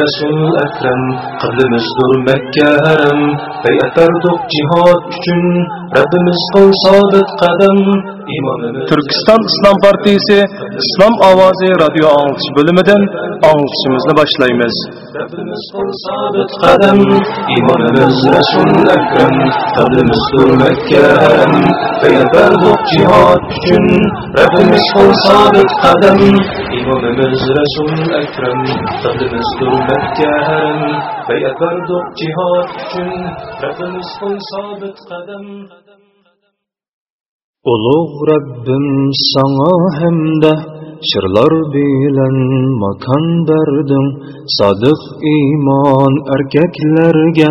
Resul Ekrem, kıblimizdir Mekke harem, beyat verdik cihad üçün, Rabbimiz kıl sabit kadem. İmamımız Türkistan İslam Partisi İslam Avazı Radyo Anlatışı bölümünden anlatışımızı başlayımız. Rabbimiz harem, beyat verdik cihad üçün, Rabbimiz kıl sabit kadem. İmamımız Resul Ekrem, kıblimizdir Mekke harem, beyat verdik cihad üçün, Rabbimiz kıl sabit kadem. Ulug' Rabbim sana hamda shirlar bilan makon berdim sodiq iymon erkaklarga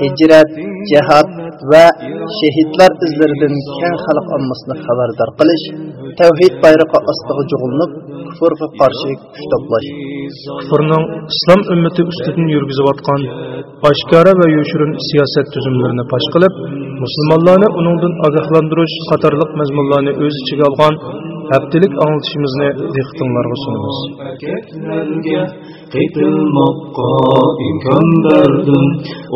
hijrat jihad va shahidlar izlaridan keng xalq ommasini xabardor qilish tavhid bayrog'i ostiga jug'ilib kufrga qarshi kuch to'plash. Kufrning islom ummati ustidan yurgizayotgan oshkora va yoshirin siyosat tuzumlarini fosh qilib musulmonlarni uningdan ogohlantirish qatorliq mazmunlarni o'z ichiga olgan haftalik anglitishimizni dehqonlarga sunamiz qaytilmoqqa imkon berdim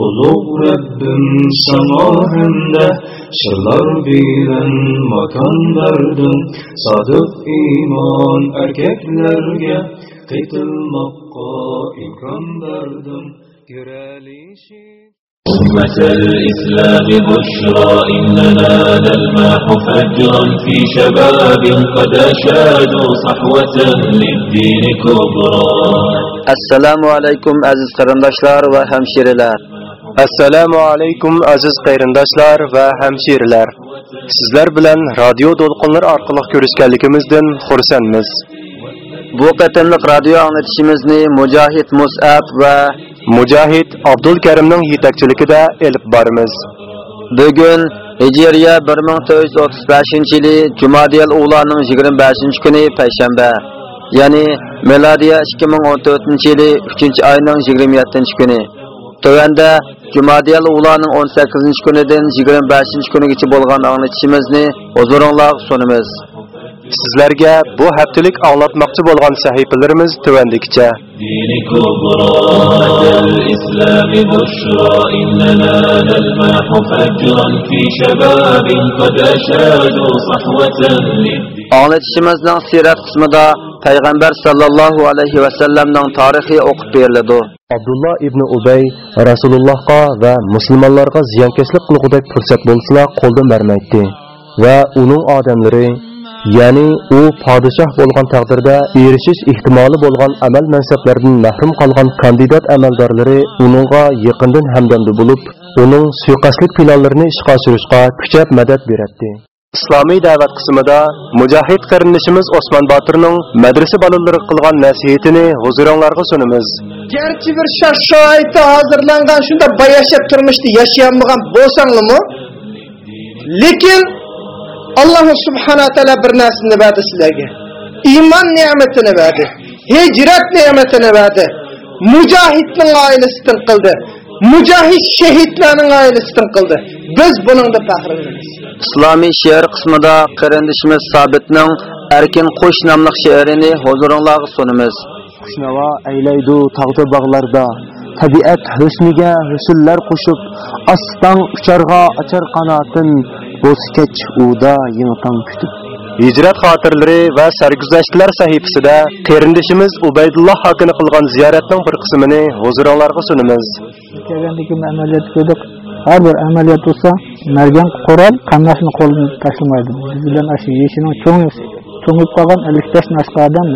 ulug' Rabbim sana hamda shirlar bilan makon berdim sodiq iymon erkaklarga qaytilmoqqa imkon berdim Görelishi أمة الإسلام بشرى إننا نلمح فجرا في شباب قد أشادوا صحوة للدين كبرى assalomu alaykum aziz qarindoshlar va hamshiralar assalomu alaykum aziz qarindoshlar va hamshiralar sizlar bilan radio to'lqinlar orqali ko'rishganligimizdan xursandmiz bu qatimliq radio anglitishimizni mujohid musab va mujohid abdul karimning yetakchiligida elib boramiz bugun hijriya 1435 yili jumadiyal ulaning 25 kuni payshanba ya'ni milodiya 2014 yili 3 oyning 27 kuni Tövəndə Cumadiyal ulaning 18 kunidan 25 kunigacha bo'lgan anglitishimizni huzuringizga sunamiz. sizlarga bu haftalik anglatmoqchi bo'lgan sahifalarimiz tuvandikcha anglatishimizning sirat qismida payg'ambar sollallohu alayhi vasallamning tarixi o'qib beriladi abdulloh ibn ubay rasulullohga va musulmonlarga ziyonkashlik qilgudek fursat bo'lsa qo'ldan bermaydi va uning odamlari ya'ni u podshoh bo'lgan taqdirda erishish ehtimoli bo'lgan amal mansablardan mahrum qolgan kandidat amaldorlari uningga yaqindan hamdamda bo'lib uning suiqasdlik planlarini ishga oshirishga kuchab madad beradi islomiy da'vat qismida mujohid qarindishimiz osmon botirning madrasa bolalari qilgan nasihatini huzuringlarga sunamiz. Garchi bir sharoitda hozirlangan shunda bayashab turmushda yashayolmagan bo'lsanglarmi lekin alloh subhanahu taolo bir narsani berdi sizlarga. Iymon ne'matini berdi hijrat ne'matini berdi mujohidning oilasidan qildi mujohid shahidlarning oilasidan qildi. Biz buningda faxrlanamiz İslomiy she'r qismida qarindishimiz Sabitning Erkin Qush nomli she'rini huzuringizga sunamiz. Qushnaво aylaydi tog'da bog'larda tabiat husniga husnlar qo'shib ostang ucharg'a ochar qanotin bo'skach uda yingtang kutib. Hicrat xotirlari va sarguzashtlar sahifasida qarindishimiz Ubaydulloh hokini qilgan ziyoratning bir qismini huzuringizga sunamiz. kelgandagi amaliyot ko'rdik. Har bir amaliyot bo'lsa margan qurol qamashni qo'lini tashlamaydi. Biz bilan shu yeshining cho'ng cho'ngib qolgan ellik besh nashqa odam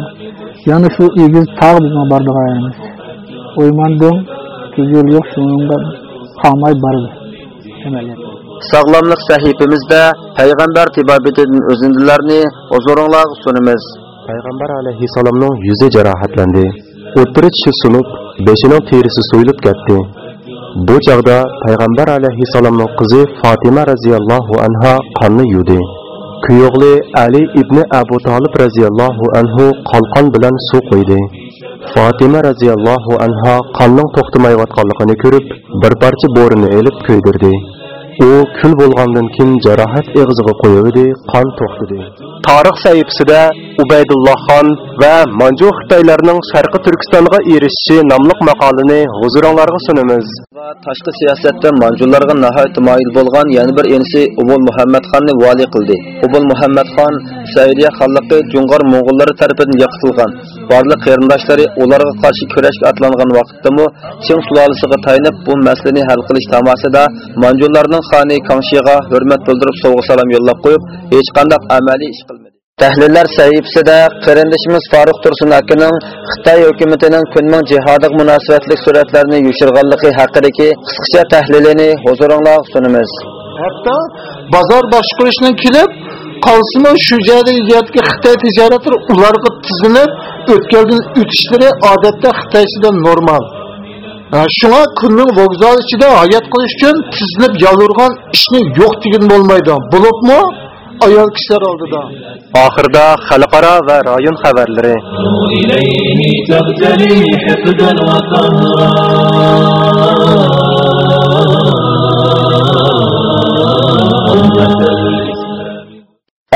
yana shu egiz tog' bizning bordig'ayimiz o'ymandim yo'l yo'q shunga qolmay bordi. Amaliyot Sog'lomlik sahifamizda payg'ambar tibobatidan o'zindilarni huzuringizga sunamiz. Payg'ambar alayhissalomning yuzi jarohatlandi. O'ttiri tishi sunib, beshining terisi so'yilib ketdi. Bu chaqda payg'ambar alayhissalomning qizi Fatima radhiyallohu anha qonni yudi. Kuyog'li Ali ibn Abu Talib radhiyallohu anhu qalqon bilan suv qo'ydi. Fatima radhiyallohu anha qonning to'xtamayotganligini ko'rib, bir parcha bo'rini elib ko'ydirdi. U kul bo'lgandan keyin jarohat eg'iziga qo'yivdi qon to'xtadi tarix sahifasida ubaydulloh xon va manju xitoylarning sharqi turkistonga erishishi nomli maqolani huzuringlarga sunamiz. Tashqi siyosatda manjullarga nihoyat moyil bo'lgan yana bir enisi ubul muhammad xonni vali qildi. Ubul muhammad xon saudiya xonligi jungar mo'g'ullari tarafidan yiqitilgan barliq qarindoshlari ularga qarshi kurashga atlangan vaqtdami chin sulolasiga tayanib bu masalani hal qilish tamasida manjullarning xoni kangshiga hurmat bildirib sovg'a salom yo'llab qo'yib hech qanday amaliy ish qilmadi Tahlillar sahifasida qarindishimiz Faruq Tursun akaning Xitoy hukumatining kunning jihodiga munosabatli suratlarini yushirganligi haqidagi qisqacha tahlilini huzuringizga sunamiz. Hatto bozor boshqarishning kelib qolsimi shu joyda yetgan Xitoy tijoratlari ularga tizilib o'tkazgan o'tishlari odatda Xitoychidan normal. shunga kunning vokzal ichida hayot qilish uchun tizinib yolurgan ishni yo'q degin bo'lmaydi. Bo'libmi? Ayol kishilar oldida. Oxirida xalqaro va rayon xabarlari.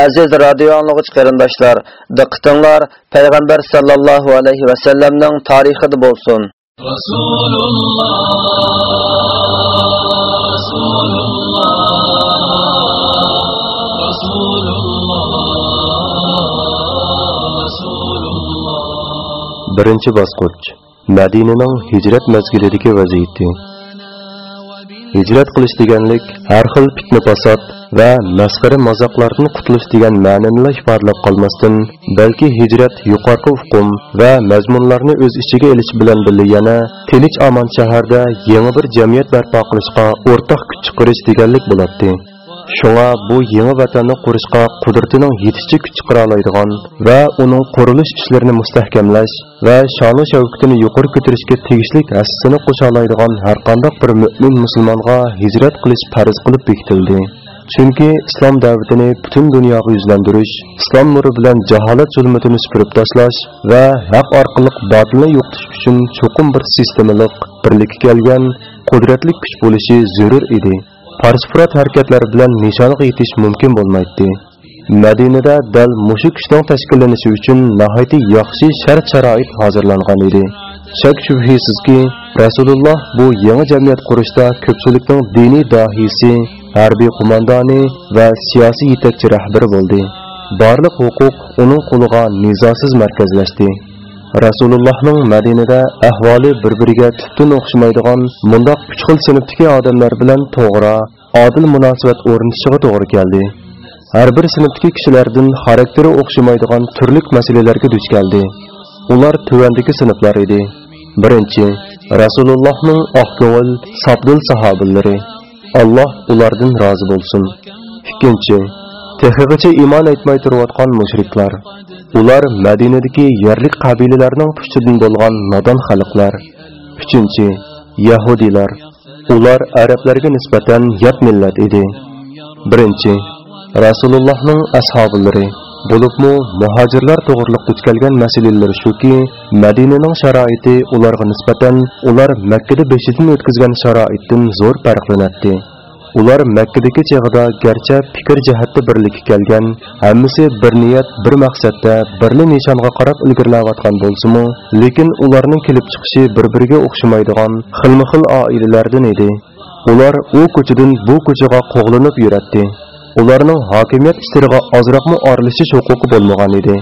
Aziz radio anlıqıç qarindoshlar diqqatinglar payg'ambar sallallohu alayhi vasallamning tarixida bo'lsin. Və sallamның tarixida bolsun. Rasulullah Rasulullah Rasulullah Rasulullah Birinchi bosqich Madinaning hijrat mazgilidagi vaziyati. Hijrat qilish deganlik har xil fitna fasod va masxara mazoqlardan qutulish degan ma'nini ifodalab qolmasdan, balki hijrat yuqorqi uqum va mazmunlarni o'z ichiga olish bilan birga yana tinch omon shaharda yangi bir jamiyat barpo qilishga o'rtoq kuch chiqarish deganlik bo'ladi. Шуңа бу яңа ватанны курышка кудрәтенең yetishchi kuch chiqara oladigan va uning qurilish ishlarini mustahkamlash va sha'nu shavkatini yuqori ko'tarishga tegishli hassasini qo'sha har qanday bir mo'min musulmonga hijrat qilish farz qilib bekitildi. Chunki islom da'vatini butun dunyoga yuzlantirish, islom nuri bilan jaholat zulmatini supurib tashlash va haq orqali botilni yo'qotish uchun cho'qim bir sistemalik birlikka kelgan qudratli kuch bo'lishi zarur edi. Farsfurat harakatlar bilan nishonga yetish mumkin bo'lmaydi. Madinada dal mushu kuchning tashkillanishi uchun nihoyatda yaxshi shart-sharoit hozirlangan edi. Shak shubhisizki, Rasululloh bu yangi jamiyat qurishda ko'pchilikning diniy dohisi, harbiy qo'mondoni va siyosiy yetakchi rahbari bo'ldi. Barliq huquq uning qo'liga nizosiz markazlashdi. Rasulullohning Madinada ahvoli bir-biriga tutun o'xshamaydigan mundoq uch xil sinfdagi odamlar bilan to'g'ri, odil munosabat o'rnatishiga to'g'ri keldi. Har bir sinfdagi kishilardan xarakteri o'xshamaydigan turli masalalarga duch keldi. Ular tuvandagi sinflar edi. Birinchi, Rasulullohning oqko'l, sabdil sahobillari. Alloh ulardan razı bo'lsin. Ikkinchi, Tehigacha iymon etmay turayotgan mushriklar. Ular Madinadagi yerlik qabilalarning pushtidan bo'lgan nodon xalqlar. 3. Yahudilar. Ular arablarga nisbatan yot millat edi. 1. Rasulullohning ashablari bo'libmi muhojirlar to'g'riliq duch kelgan masalalar shuki Madinaning sharoiti ularga nisbatan ular Makkada beshidan o'tkazgan sharoitdan zo'r farqlanadi. Ular Makkadagi chig'ida garchi fikr jihatda birlikka kelgan, hammasi bir niyat, bir maqsadda, birli nishonga qarab ilgirlayotgan bo'lsimu lekin ularning kelib chiqishi bir-biriga o'xshamaydigan xilma-xil oilalardan edi. Ular u ko'chadan bu ko'chaga qo'g'linib yuradi. Ularning hokimiyat ishlariga ozroqmi aralashish huquqi bo'lmagan edi.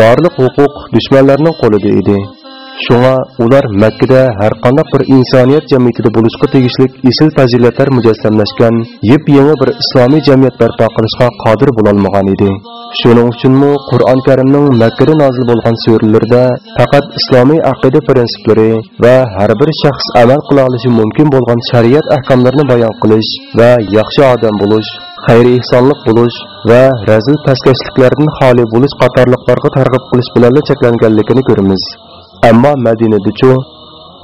Barliq huquq dushmanlarning qo'lida edi. Shunga ular makkada har qanday bir insoniyat jamiyatida bo'lishga tegishli esil fazilatlar mujassamlashgan yip yangi bir islomiy jamiyat barpo qilishga qodir bo'lolmagan edi shuning uchunmi qur'oni karimning makkada nozil bo'lgan suralarida faqat islomiy aqida prinsiplari va har bir shaxs amal qila olishi mumkin bo'lgan shariat ahkomlarini bayon qilish va yaxshi odam bo'lish xayr ehsonlik bo'lish va razil pastkashliklardan xoli bo'lish qatorliqlarga targ'ib qilish bilan cheklanganligini ko'ramiz ammo madinadachu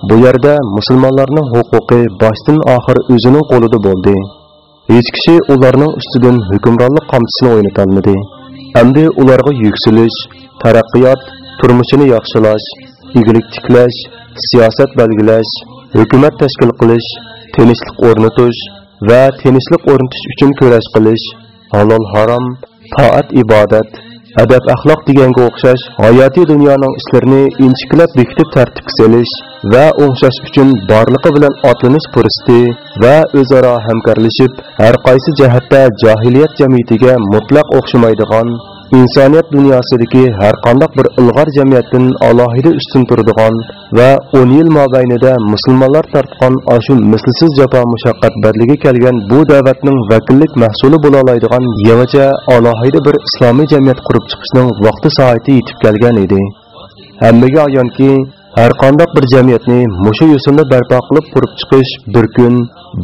bu yerda musulmonlarning huquqi boshdan oxir o'zining qo'lida bo'ldi hech kishi ularning ustidan hukmronlik qamchisini o'ynata olmadi. endi ularga yuksilish, taraqqiyot turmushini yaxshilash ig'lik tiklash siyosat belgilash hukumat tashkil qilish tinchlik o'rnatish va tinchlik o'rnatish uchun kurash qilish halol harom toat ibodat adab axloq deganga o'xshash hayotiy dunyoning ishlarini inchiklab bekitib tartibga solish va o'xshash uchun borlig'i bilan otlanish fursati va o'zaro hamkorlashib har qaysi jihatda johiliyat jamiyatiga mutlaq o'xshamaydigan insoniyat dunyosidagi har qandoq bir ilg'or jamiyatdan alohida ustun turadigan va 10 yil mobaynida musulmonlar tortgan ashu mislsiz jafo mushaqqat badliga kelgan bu da'vatning vakillik mahsuli bo'la oladigan yangicha alohida bir islomiy jamiyat qurib chiqishning vaqti soati yetib kelgan edi. Hammaga ayonki har qandoq bir jamiyatni mushu yo'sinda barpo qilib qurib chiqish bir kun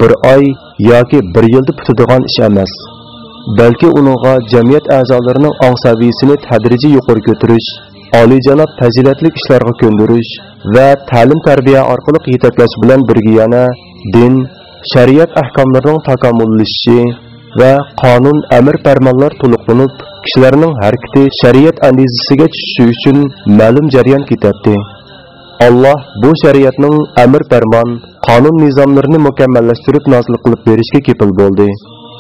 bir oy yoki bir yilda bitadigan ish emas. Balki uningga jamiyat a'zolarining ong saviyasini tadrijiy yuqori ko'tarish oliyjanob fazilatli ishlarga ko'ndirish va ta'lim tarbiya orqali yetaklash bilan birga yana din shariat ahkomlarining takomillashishi va qonun amr farmonlar to'liqlanib kishilarning harakati shariat andizasiga tushishi uchun ma'lum jarayon ketadi alloh bu shariatning amr farmon qonun nizomlarini mukammallashtirib nozil qilib berishga kepil bo'ldi.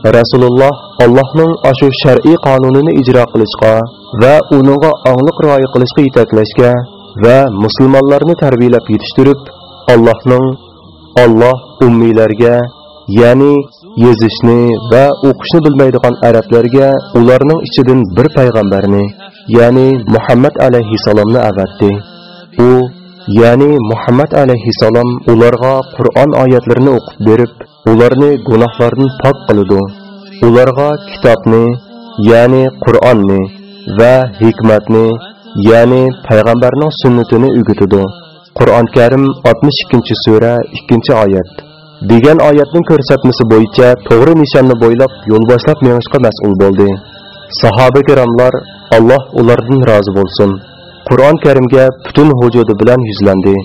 Rasululloh allohning ashu shar'iy qonunini ijro qilishga va uniga ongliq rioya qilishga yetaklashga va musulmonlarni tarbiyalab yetishtirib allohning olloh ummiylarga ya'ni yezishni va o'qishni bilmaydigan arablarga ularning ichidan bir payg'ambarni ya'ni muhammad alayhissalomni avatdi u ya'ni muhammad alayhissalom ularga qur'on oyatlarini o'qib berib ularni gunohlardan pok qiladi ularga kitobni ya'ni qur'onni va hikmatni ya'ni payg'ambarning sunnatini o'gitadi qur'oni karim 62 sura 2 oyat. Degan oyatning ko'rsatmasi bo'yicha to'g'ri nishonni bo'ylab yo'l boshlab mengishga mas'ul bo'ldi. Sahoba kiromlar alloh ulardan rozi bo'lsin. Qur'on karimga butun hujudi bilan yuzlandi.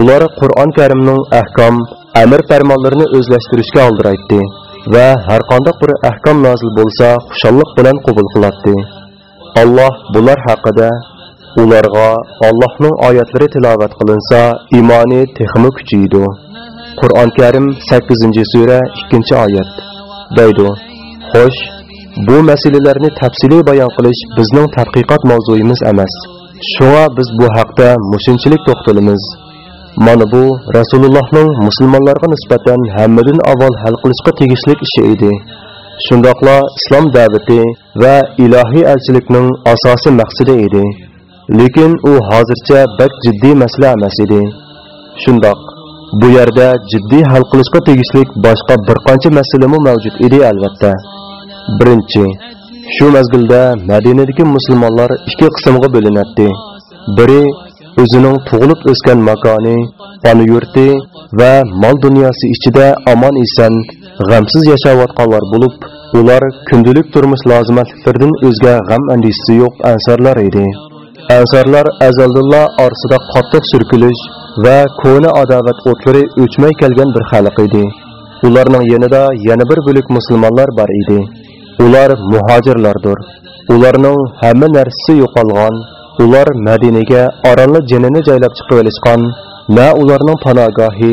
Ular qur'on karimning ahkom amr farmonlarini o'zlashtirishga oldiraytdi va har qanday bir ahkom nozil bo'lsa xushonlik bilan qabul qiladi alloh bular haqida ularga allohning oyatlari tilovat qilinsa iymoni texmi kuchaydi qur'oni karim 8 sura 2 oyat deydi. Xo'sh bu masalalarni tafsiliy bayon qilish bizning tadqiqot mavzuyimiz emas. Шуа biz bu haqda мүшіншілік тоқтылымыз. mana bu rasulullohning musulmonlarga nisbatan hammadan avval hal qilishga tegishli ishi edi shundoqla islom da'vati va ilohiy elchilikning asosiy maqsadi edi lekin u hozircha bak jiddiy masala emas edi shundoq bu yerda jiddiy hal qilishga tegishli boshqa bir qancha masalami mavjud edi albatta birinchi shu mazgilda madinadagi musulmonlar ikki qismga bo'linadi. Biri o'zining tug'ilib o'sgan makoni ona yurti va mol dunyosi ichida omon eson g'amsiz yashayotganlar bo'lib ular kundalik turmush lozimatliklaridan o'zga g'am andishisi yo'q ansarlar edi. Ansarlar azaldillo orasida qattiq surkilish va ko'na adovat o'tlari o'chmay kelgan bir xalq edi. Ularning yanida yana bir bo'lik musulmonlar bor edi. Ular muhojirlardir. Ularning hamma narsasi yo'qolgan. Ular madinaga orolni jinini joylab chiqib olishgan na ularning panogohi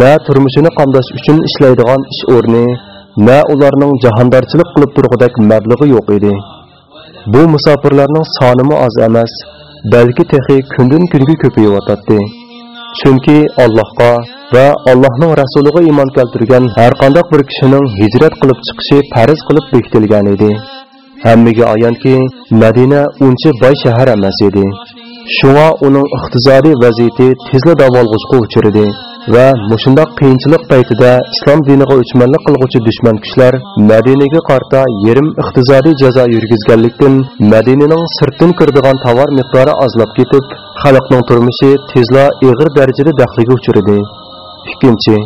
na turmushini qamdash uchun ishlaydigan ish o'rni na ularning jahondorchilik qilib turg'udak mablag'i yo'q edi. Bu musofirlarning sonimi oz emas balki texi kundan kunga ko'payayotdi chunki allohga va allohning rasuliga iymon keltirgan har qanday bir kishining hijrat qilib chiqishi farz qilib bekitilgan edi. Hammaga ayonki madina uncha boy shahar emas edi. Shunga uning iqtisodiy vaziyati tezla davolg'uchga uchirdi va mushundoq qiyinchilik paytida islom diniga o'chmanlik qilg'uvchi dushman kuchlar madinaga qarta yerim iqtisodiy jazo yurgizganlikdan madinaning sirtdan kirdigan tovar miqdori ozlab ketib xalqning turmushi tezla ig'ir darajada daxliga uchradi. Ikkinchi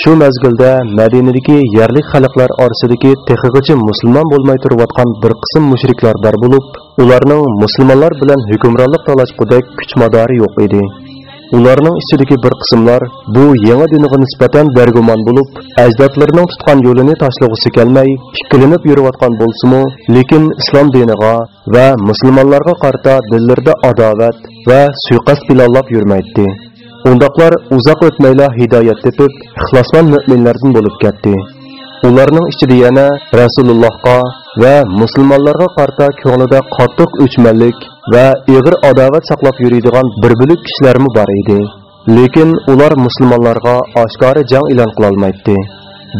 shu mazgilda madinadagi yerli xalqlar orasidagi texig'icha musulmon bo'lmay turayotgan bir qism mushriklar bor bo'lib ularning musulmonlar bilan hukmronlik talashqudek kuch madori yo'q edi. Ularning ichidagi bir qismlar bu yangi dinga nisbatan bergumon bo'lib ajdodlarining tutgan yo'lini tashlag'usi kelmay ikkilanib yurayotgan bo'lsimi lekin islom diniga va musulmonlarga qarta dillarida adovat va suiqasd planlab yurmaydi Undaqlar uzoq o'tmayla hidoyat tepib, ixlosmand mo'minlardan bo'lib ketdi. Ularning ichida yana Rasulullohga va musulmonlarga qarta ko'nglida qattiq o'chmanlik va ig'ir adovat saqlab yuradigan bir bo'lib kishilarmi bor edi. Lekin ular musulmonlarga oshkora jang e'lon qila olmaydi.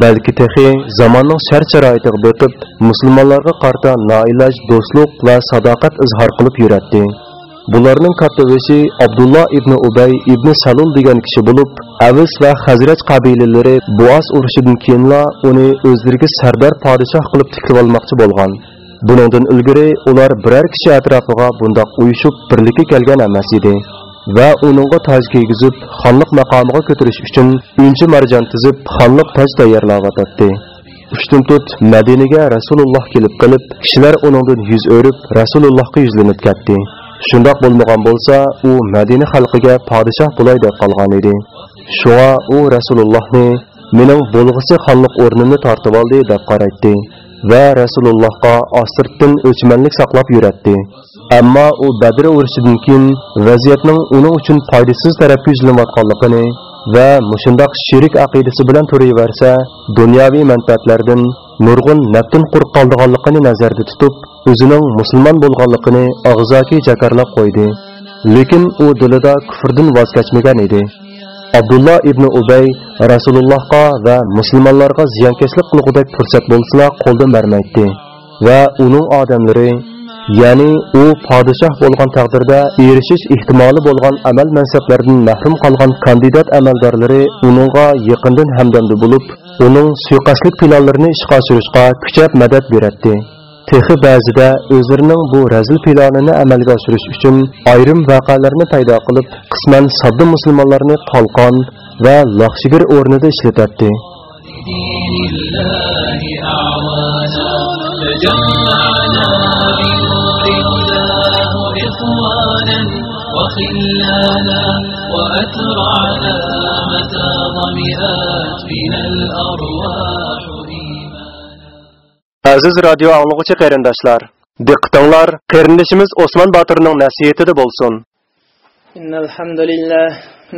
balki texi zamonning shart-sharoitiga bo'tib, musulmonlarga qarta noiloj do'stlik va sadoqat izhor qilib yuradi. Bularning kattavisi Abdullah ibn Ubay ibn Salul degan kishi bo'lib, Avs va Hazraj qabilalari Buas urushidan keyinla uni o'zlariga sardar podshoh qilib tikib olmoqchi bo'lgan. Buningdan ilgari ular biror kishi atrofiga bundoq uyushib birlikka kelgan emas edi va uningga toj kiygizib, xonlik maqomiga ko'tarish uchun inchi marjon tizib, xonlik toj tayyorlayotdi. Ushtin tut Madinaga Rasululloh kelib qilib, kishilar uningdan yuz o'rib, Rasulullohga yuzlanib ketdi. Shundoq bo'lmagan bo'lsa, u Madina xalqiga podshoh bo'lay deb qolgan edi. Shunga u Rasulullohni mening bo'lg'isi xonlik o'rnimni tortib oldi deb qaraydi va Rasulullohga ostirtdan o'chmanlik saqlab yuratdi. Ammo u Badr urushidan keyin vaziyatning uning uchun foydasiz tarafga yuzlanayotganligini va mushundoq shirik aqidasi bilan turaversa, dunyoviy manfaatlardan nurg'un naftin qurib qoldiganligini nazarda tutib, o'zining musulmon bo'lganligini og'zaki jakarlab qo'ydi. Lekin u dilida kufrdan voz kechmagan edi. abdulla ibn Ubay Rasulullohga va musulmonlarga ziyonkashlik qilgudek fursat bo'lsa, qo'ldan bermaydi va uning odamlari ya'ni u podshoh bo'lgan taqdirda erishish ehtimoli bo'lgan amal mansablardan mahrum qolgan kandidat amaldorlari uningga yaqindan hamdamda bo'lib uning suiqasdlik planlarini ishga oshirishga kuchab madad beradi texi ba'zida o'zlarining bu razil planini amalga oshirish uchun ayrim voqealarni paydo qilib qisman sodda musulmonlarni qalqon va laxshigir o'rnida ishlatadi دين خلالا وأترى على متى ضمئات من الأرواح Aziz radio anlıqçı qərindaşlar, diqqətinlər, qərindaşımız Osman Batırının nəsihətidə bolsun. İnnel hamdulillah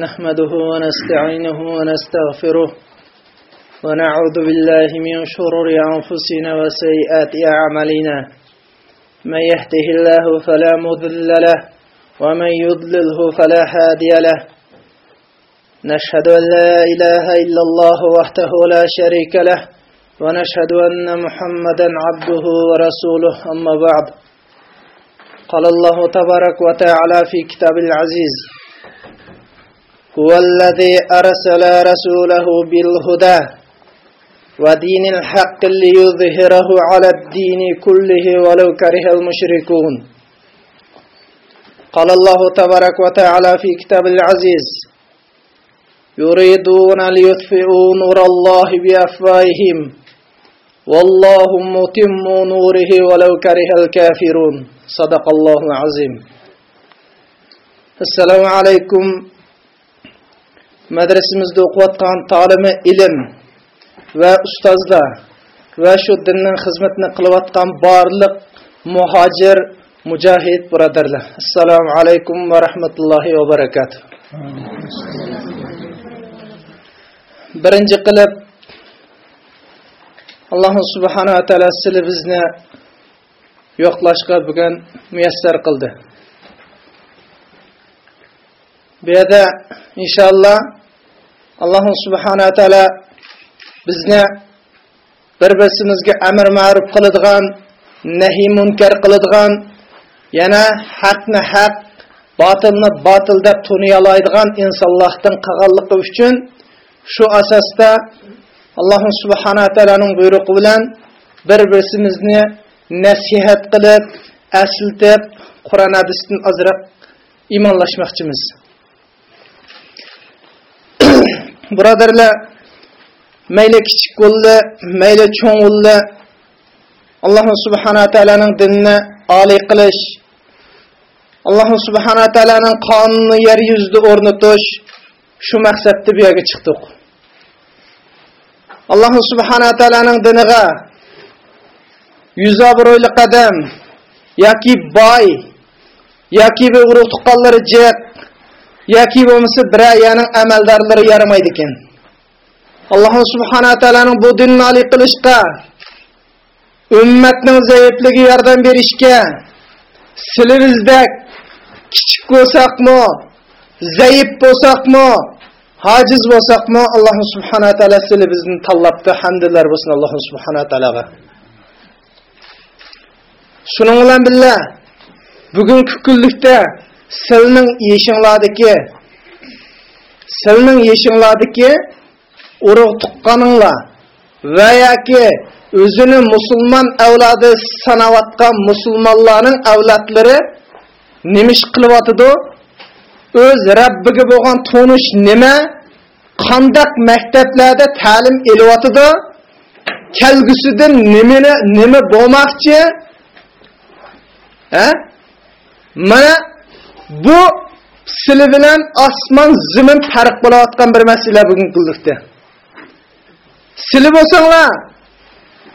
nahmeduhu ve nestainuhu ve nestağfiruh ve na'udzu billahi min şururi enfusina ve seyyiati a'malina. Men yehdihillahu fela mudille leh ومن يضلله فلا هادي له. نشهد أن لا إله إلا الله وحده لا شريك له ونشهد أن محمدا عبده ورسوله أما بعد. قال الله تبارك وتعالى في كتاب العزيز هو الذي أرسل رسوله بالهدى ودين الحق ليظهره على الدين كله ولو كره المشركون. قال الله تبارك وتعالى في كتاب العزيز يريدون ليطفئوا نور الله بأفواههم والله متم نوره ولو كره الكافرون. صدق الله العظيم. السلام عليكم. madrasamizda o'qiyotgan ta'limi ilm va ustozlar va shu dinning xizmatini qilayotgan barliq muhojir Mücahid braderler. Esselamu aleyküm ve rahmetullahi ve berekatuhu. Birinci qilib Alloh subhanahu va taolo sizni bizni yo'qlashga bugun muyassar qildi. Bu yerda inshaalloh Alloh subhanahu va taolo bizni bir-birimizga amr ma'ruf qiladigan, nahiy munkar qiladigan yana haqni haq botilni botil deb tuniy oladigan insonlardan qilganligi uchun shu asosda alloh subhanaa taoloning buyrug'i bilan bir birimizni nasihat qilib asiltib qur'on hadisdan ozroq iymonlashmoqchimiz. Birodarlar mayli kichik bo'ldi mayli cho'ng bo'ldi alloh subhana taoloning dinini oliy qilish. Alloh subhana taoloning qonunini yer yuzida o'rnatish shu maqsadda bu yerga chiqdik alloh subhana taoloning diniga yuz obro'li qadam yoki boy yoki bir urug' tuqqanlari jiq yoki bo'lmasa birayani amaldorlari yaramaydi ekan alloh subhana taoloning bu dinni oliy qilishga ummatning zaifligi yordam berishga silimizdek kichik bo'lsaqmi zaif bo'lsaqmi hojiz bo'lsaqmi alloh subhanaa taolo sili bizni tanlabdi hamdlar bo'lsin alloh subhana taologa shuning bilan birga bugungi kunlikda silning yeshinglardiki silning yeshinglardiki urug' tuqqaninglar va yoki o'zini musulmon avlodi sanayotgan musulmonlarning avlodlari nima ish qilyotidi o'z rabbiga bo'lgan tonish nima? Qandaq maktablarda ta'lim elyotidi? Kelgusida nimani nima bo'lmoqchi? Ha? Mana bu sili bilan osmon zimin farq bo'layotgan bir masala bugungi kunlikda silib olsanglar,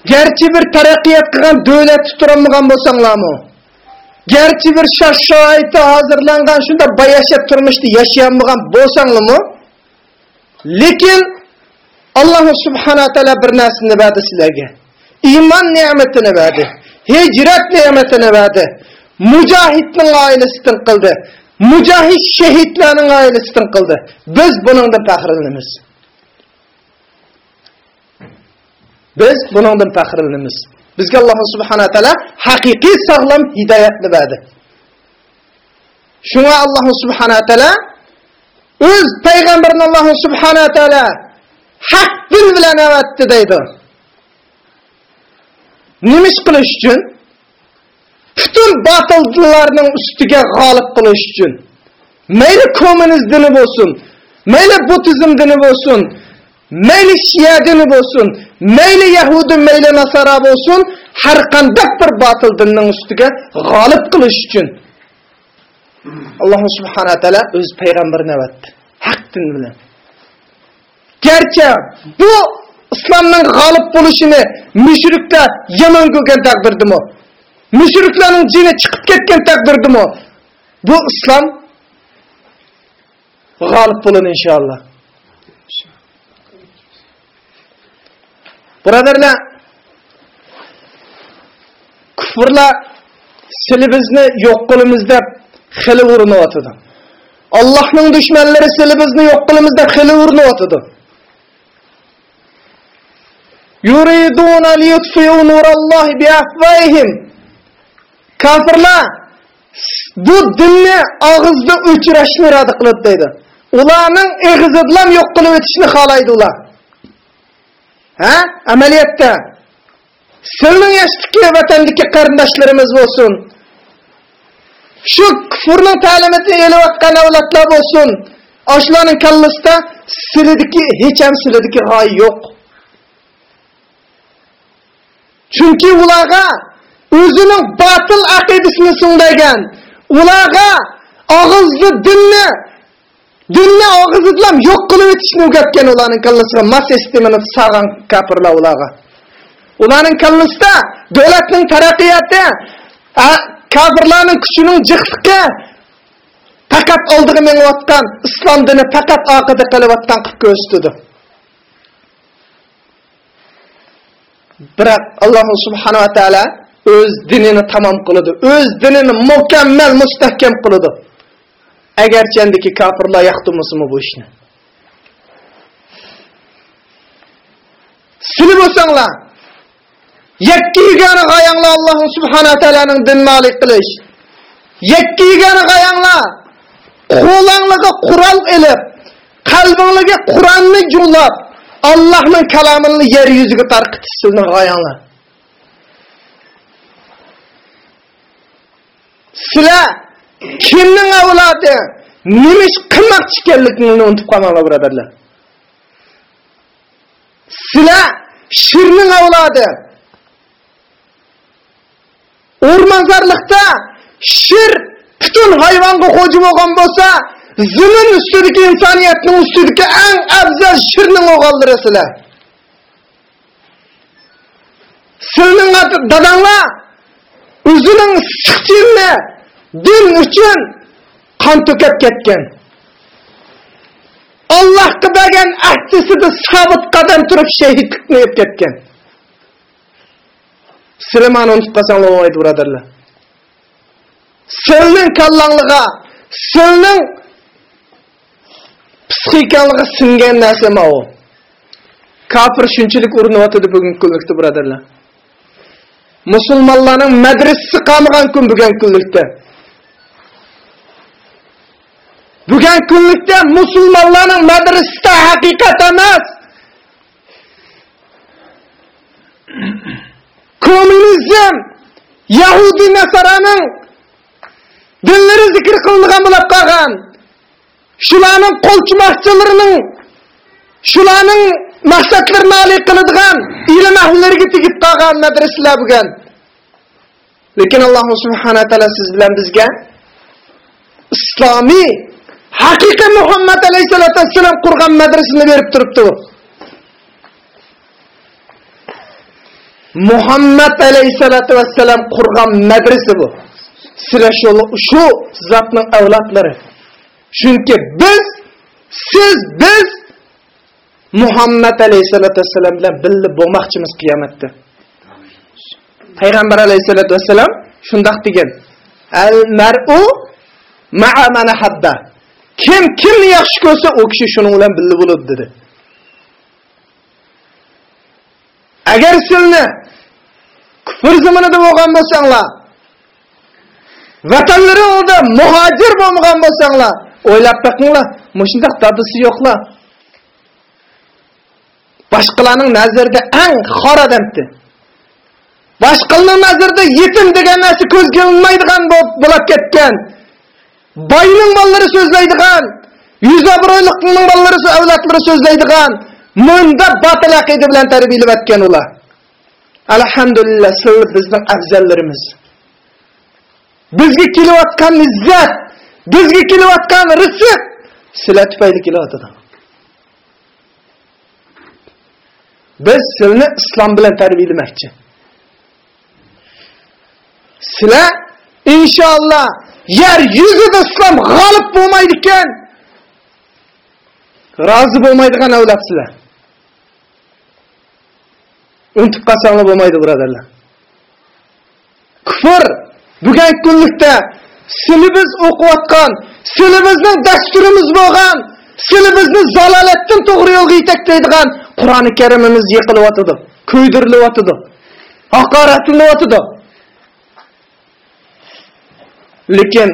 gerçi bir taraqqiyat qilgan davlat tuturamagan bo'lsanglarmi, gerçi bir shart-sharoitda hozirlangan shunda bayashab turmishni yashayolmagan bo'lsanglarmi, lekin Alloh subhanahu taala bir narsani berdi sizlarga. İman ne'metini verdi. Hicret ne'metini verdi. Mücahit'nin ailesinden kıldı. Mücahit şehitlerinin ailesinden kıldı. Biz bunun da pahrilimiz. Biz buningdan faxrlanamiz. Bizga alloh subhana taolo haqiqiy sog'lom hidoyatni berdi shunga alloh subhana taolo o'z payg'ambarini alloh subhana taolo haq din bilan avatdi deydi. Nima ish qilish uchun? Butun botillarning ustiga g'olib qilish uchun. Mayli kommunist dini bo'lsin mayli butizm dini bo'lsin mayli shiya dini bo'lsin mayli yahudi mayli nasara bo'lsin har qanday bir botil dinning ustiga g'olib qilish uchun. Alloh subhana taolo o'z payg'ambarini avatdi haq din bilan. Garchi bu islomning g'olib bo'lishini mushriklar yomon ko'rgan taqdirdimi? Mushriklarning jini chiqib ketgan taqdirdimi? Bu islom g'olib bo'ladi inshaalloh. Birodarlar kufrlar sizlar bizni yo'q qilamiz deb xili urinyotidi allohning dushmanlari sizlar bizni yo'q qilamiz deb xili urinyotidi yuriduna liyutfiu nurallohi biafvayhim kofirlar bu dinni og'izda o'chirashni irada qiladi deydi ularning eg'izidan yo'q qilib o'tishni xohlaydi ular ha? Amaliyotda. Sizning yashdiki vatandagi qarindoshlarimiz bo'lsin. Shu kufrning ta'limini elayotgan avlodlar bo'lsin. Shularning kallasida silidiki hech ham silidiki g'oya yo'q. Chunki ularga o'zining botil aqidasini so'nglagan ularga og'izli dinni дүнне агызытлам юк кылып өтүшүнө өгөпкен улардын кыллысына мас системаны саган капырлар уларга улардын кыллысында дөлөттүн тараккыяты капырлардын күчүнүн жыктыкы пакат алдыгы меңип аткан ислам дини пакат акыды кылып аткан кылып көрсөтөдү бирок аллах субханала таала өз динини тамам кылыды өз динини мукаммал мустахкам кылыды qiladi agarchandiki kofirlar yoqtirmasimi bu ishni sizlar bo'lsanglar yakka yegani g'oyanglar alloh subhanahu taoloning dinini malik qilish. Yakka yegani g'oyanglar. Qo'linglarga qurol ilib qalbinglarga qur'onni jo'lab allohning kalomini yer yuziga tarqitish sizning g'oyanglar. Sizlar kimning avlodi? Nima ish qilmoqchi ekanligini unutib qolmanglar birodarlar. Sizlar shirning avlodi. O'rmonzorlikda shir butun hayvonga xo'ja bo'lgan bo'lsa zimin ustidagi insoniyatning ustidagi eng afzal shirning o'g'illari sizlar sizning dadanglar o'zining siqchilni дін үшін қан төкеп кеткен аллахқа берген әхдісіді сабыт қадам тұрып шейхиттікін еп кеткен сіліманы ұмытып қалсаң болмайды бірадарлар сілнің каллаңлығы сілнің психикалығы сіңген нәрсе ма ол кәпір үшіншілік ұрынып жатады бүгінгі күндікте бірадарлар мұсылманлардың мәдресі қамыған күн бүгінгі күндікте bugungi kunlikda musulmonlarning madrasasida haqiqat emas. Kommunizm yahudi nasaraning dinlari zikr qilingan bo'lib qolgan. Shularning qo'lchimoqchilarining shularning maqsadlarini alik qiladigan ilm ahllariga tegib qolgan madrasalar bo'lgan lekin alloh subhanahu taolo siz bilan bizga islomiy haqiqiy muhammad alayhisalotu vassalom qurgan madrasani berib turibdi. Muhammad alayhisalotu vassalom qurgan madrasa bu. Sizlar shu shu zotning avlodlari. Chunki biz siz biz muhammad alayhisalotu vassalom bilan birga bo'lmoqchimiz qiyomatda. Payg'ambar alayhisalotu vassalom shundoq degan. Al mar'u ma'a man habba kim kimni yaxshi ko'rsa u kishi shuning bilan birga bo'ladi dedi. Agar sizni kufr zamonida bo'lgan bo'lsanglar vatanlaringizda muhojir bo'lmagan bo'lsanglar o'ylab boqinglar mushundoq dadisi yo'qlar. Boshqalarning nazarida eng xor odamdi boshqalarning nazarida yetim degan narsa ko'zga ilmaydigan bo'lib ketgan. Boyning bolalari so'zlaydigan yuz obro'liqning bolalari avlodlari so'zlaydigan munda botil aqida bilan tarbiyalayotgan ular. Alhamdulillah sizlar bizning afzallarimiz. Bizga kelayotgan izzat bizga kelayotgan rizq sizlar tufayli kelyotidi biz sizni islom bilan tarbiyalamoqchi sizlar inshaalloh yer yuzida islom g'olib bo'lmaydi ekan rozi bo'lmaydigan avlodsizlar unutib qolsanglar bo'lmaydi birodarlar. Kufr bugungi kunlikda sizlar biz o'qiyotgan sizlar bizning dasturimiz bo'lgan sizlar bizni zalolatdan to'g'ri yo'lga yetaklaydigan qur'oni karimimiz yiqilyotidi kuydirilyotidi haqoratlanayotidi. Lekin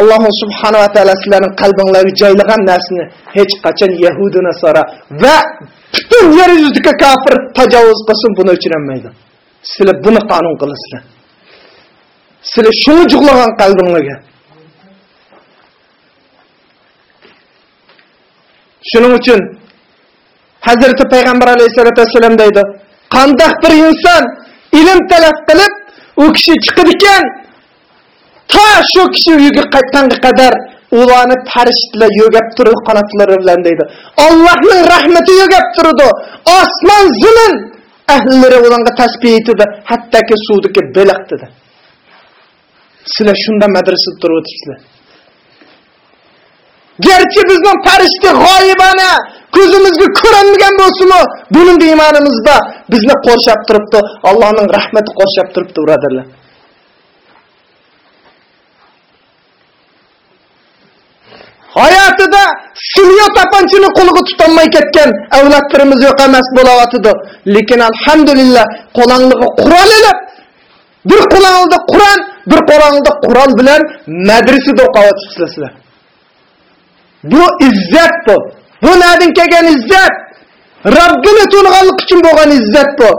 alloh subhanava taolo sizlarning qalbinglarga joylagan narsani hech qachon yahudi nasora va butun yer yuzidagi kofir tajovuz qilsin buni o'chirolmaydi sizlar buni qonun qilasizlar. Sizlar shuni jug'lagan qalbinglarga shuning uchun hazrati payg'ambar alayhisalotu vassalam deydi qandoq bir inson ilm talab qilib u kishi chiqib ekan ta shu kishi uyiga qaytganga qadar ularni farishtalar yo'gab turib qanotlari bilan deydi. Allohning rahmati yo'gab turdi. Osmon zimin ahllari ularga tasbih etdi. Hattoki suvdagi beliq dedi. Sizlar shunda madrasada turib o'tiribsizlar garchi bizning farishta g'oyibona ko'zimizga ko'rinmagan bo'lsinmi? Buning iymonimizda bizni qo'rshab turibdi. Allohning rahmati qo'rshab turibdi birodarlar. Hayotida silyo tapanchini qo'liga tutolmay ketgan avlodlarimiz yo'q emas bo'layotidi lekin alhamdulillah qo'linglig'i qurol ilib bir qo'lingda qur'on bir qo'lingda qurol bilan madrasada o'qiyotibsizlar bu izzat bu bu nadan kelgan izzat. Robbini to'lg'anlik uchun bo'lgan izzat bu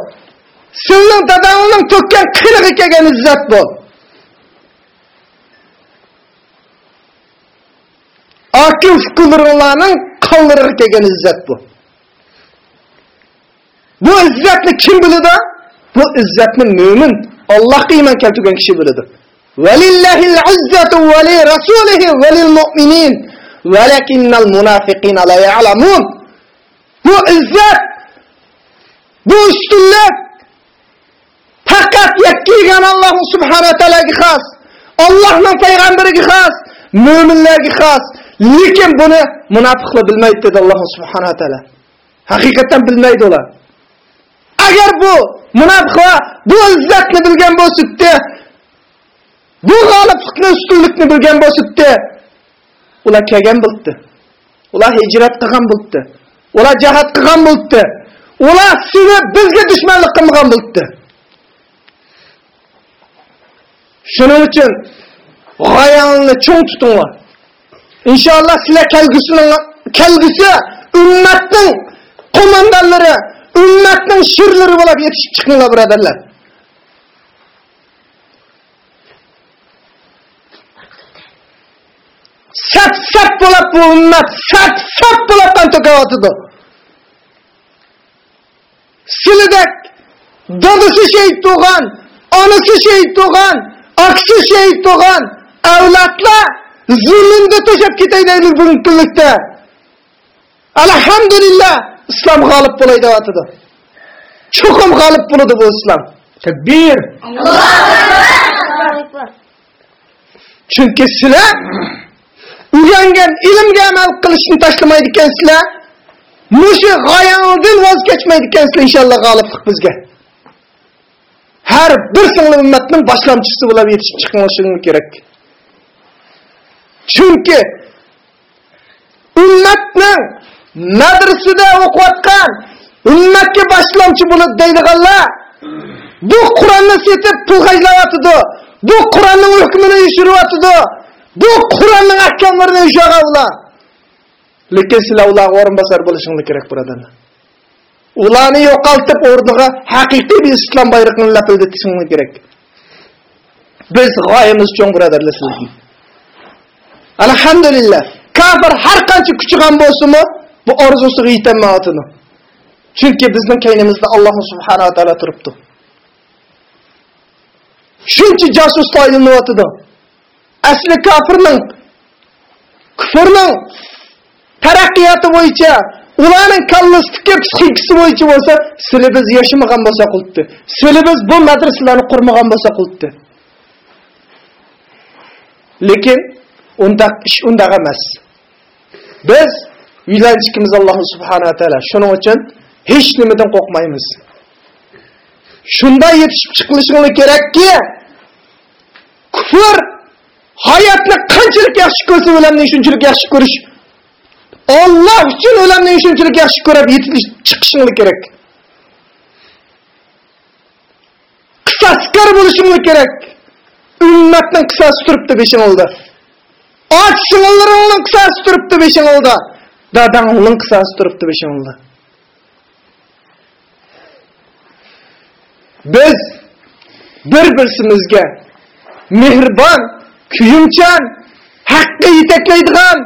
sizning dadangning to'kkan qilig'i kelgan izzat bu Aki ufkularınlarının kaldırır kegen izzet bu. Bu izzetni kim bilidi? Bu izzetni mümin, Allah iman keltigen kişi bilidi. وَلِلَّهِ الْعِزَّةُ وَلِي رَسُولِهِ وَلِي الْمُؤْمِنِينَ وَلَكِنَّ الْمُنَافِقِينَ لَا يَعْلَمُونَ Bu izzet, bu üstünlük, fakat yekkiygen Allah'ın subhanahu teala'ki khas, Allah'ın peygamberi ki khas, müminler ki khas, lekin buni munofiqlar bilmaydi dedi alloh subhanahu va taolo haqiqatdan bilmaydi ular. Agar bu munofiqlar bu izzatni bilgan bo'lsaydi bu g'oliblikni ustunlikni bilgan bo'lsaydi ular kelgan bo'libdi. Ular hijrat qilgan bo'libdi. Ular jihad qilgan bo'libdi. Ular sizni bizga dushmanlik qilmagan bo'libdi. Shuning uchun g'oyangni cho'ng tutinglar. Inshaalloh sizlar kelgusining kelgusi ummatning qo'mondonlari ummatning shirlari bo'lib yetishib chiqinglar birodarlar sap sap bo'lib bu ummat sap sap bo'lib qon to'kayotidi sizlardek dadasi shahid bo'lgan onasi shahid bo'lgan akisi shahid bo'lgan avlodlar zulmda to'shab ketay deymiz bugungi kunlikda alhamdulillah islom g'olib bo'lay deyotidi chuqum g'olib bo'ladi bu islom. Takbir. Chunki sizlar o'rgangan ilmga amal qilishni tashlamaydi ekansizlar mushu g'oyangdan voz kechmaydi ekansizlar inshaalloh g'oliblik bizga. Har bir singli ummatning boshlamchisi bo'lib yetishib chiqishing kerak. Chunki ummatning madrasada o'qiyotgan ummatga boshlamchi bo'ladi deydiganlar bu qur'onni setib pul hajlayotidi bu qur'onning hukmini yoshiryotidi bu qur'onning ahkomlarini ushlagan ular. Lekin sizlar ularga o'rinbosar bo'lishinglar kerak birodarlar ularni yo'qoltib o'rniga haqiqiy bir islom bayrog'ini lapildatishinglar kerak. Biz g'oyamiz cho'ng birodarlar sizlarga alhamdulillah. Kafir har qancha kuchgan bo'lsinmi bu orzusiga yetolmayotini chunki bizning kaynimizda alloh subhanava taolo turibdi. Shuncha jasus foydalanyotidi asli kofirning kufrning taraqqiyoti bo'yicha ularning kallasidagi psixikasi bo'yicha bo'lsa sizlar biz yashamagan bo'lsa qilibdi. Sizlar biz bu madrasalarni qurmagan bo'lsa qilibdi. Lekin undaq ish undaq emas. Biz uylanishimiz alloh subhanava taolo shuning uchun hech nimadan qo'rqmaymiz. Shunday yetishib chiqilishinglar kerakki kufr hayotni qanchalik yaxshi ko'rsa o'limni shunchalik yaxshi ko'rish olloh uchun o'limni shunchalik yaxshi ko'rib yetib chiqishinglar kerak. Qisoskor bo'lishinglar kerak. Ummatning qisosi turibdi beshingilda Ат қысасы тұрыпты бешен олда. Даданыңның қысасы тұрыпты бешен олда. Біз бір-бірсімізге мейірбан, күйімчен, хаққы етеклейдіған,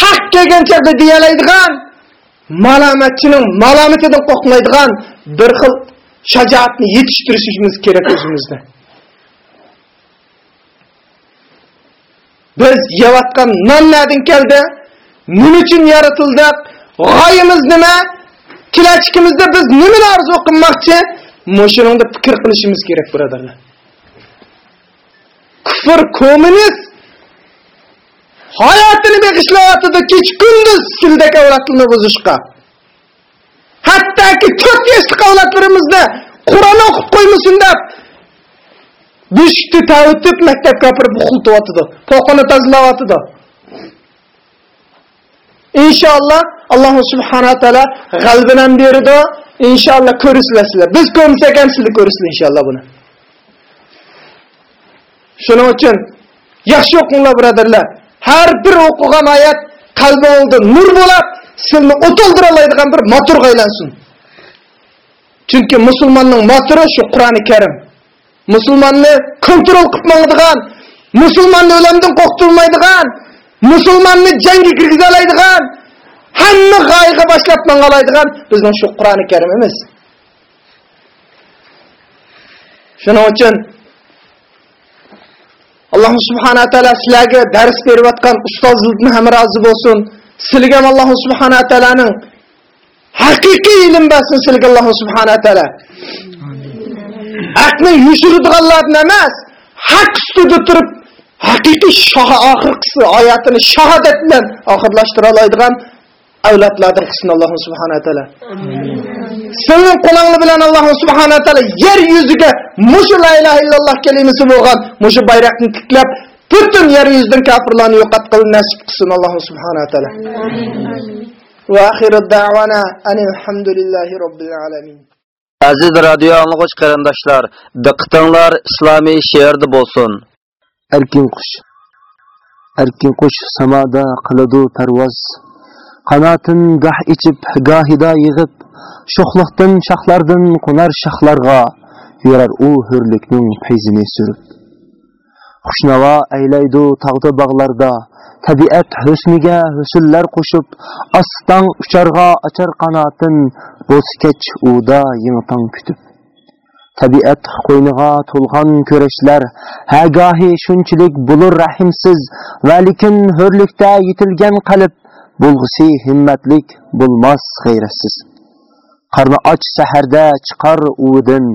хақ кегенчерді диялайдыған, маламетчінің маламетедің қоқымайдыған бір қыл шажаатын етіштіріш керек өзімізді. Biz yeyotgan non nadin keldi. Nima uchun yaratildik g'oyamiz nima? Kelajagimizda biz nimani orzu qilmoqchi? Mushuningda fikr qilishimiz kerak birodarlar. Kufr kommunist hayotini beg'ishlayotidi kech kunduz sildek avlodlarni buzishga. Hattoki to'rt yoshli avlodlarimizni qur'on o'qib qo'ymasin deb beshikni tavitib maktabga olib borib o'qityotidi po'qini tozalayotidi inshaalloh alloh subhanahu taolo g'albinan berdi. Inshaalloh ko'rasizlar sizlar biz ko'rmasak ham sizlar ko'rasizlar inshaalloh buni. Shuning uchun yaxshi o'qinglar birodarlar. Har bir o'qigan oyat qalbingizda nur bo'lib sizni o'toldira oladigan bir motorga aylansin chunki musulmonning motori shu qur'oni karim. Musulmonni kontrol qilib mangdigan musulmonni o'limdan qo'rqitolmaydigan musulmonni jangga kirgiza oladigan hamma g'oyaga boshlab manga oladigan bizning shu qur'oni karimimiz. Shuning uchun alloh subhanaa taolo sizlarga dars berayotgan ustozlarni ham rozi bo'lsin. Sizlarga ham alloh subhanaa taoloning haqiqiy ilm bersin sizlarga alloh subhanaa taolo haqni yushiradiganlarni emas haq ustida turib haqiqiy shohi oxirgisi oyatini shahodat bilan oxirlashtira oladigan avlodlardan qilsin alloh subhana taolo sening qo'linglar bilan alloh subhana taolo yer yuziga mushu la ilaha illalloh kalimasi bo'lgan mushu bayroqni tiklab butun yer yuzidan kofirlarni yo'qotqil nasib qilsin alloh subhana taolo va axiru davana alhamdulillahi robbil alamin Aziz radio anlıqış qarandaşlar, diqqətinizlər İslami şeirdə bolsun. Erkin qush. Erkin qush samada qiladi parvoz. Qanotin gah ichib, gahida yig'ib, sho'xliqdan şaxlardan qo'nar şaxlarga yurar u hurlikning fayzini surib. Xushnava aylaydu tog'da bog'larda, tabiat husniga husullar qo'shib, ostdan ucharga ochar qanotin, bo'skech uda yingtang kutib. tabiat qo'yniga to'lg'an ko'rishlar hagahi shunchalik bo'lur rahimsiz va lekin hurlikda yitilgan qalb bo'lg'isi himmatlik bo'lmas g'ayratsiz qarni och saharda chiqar udin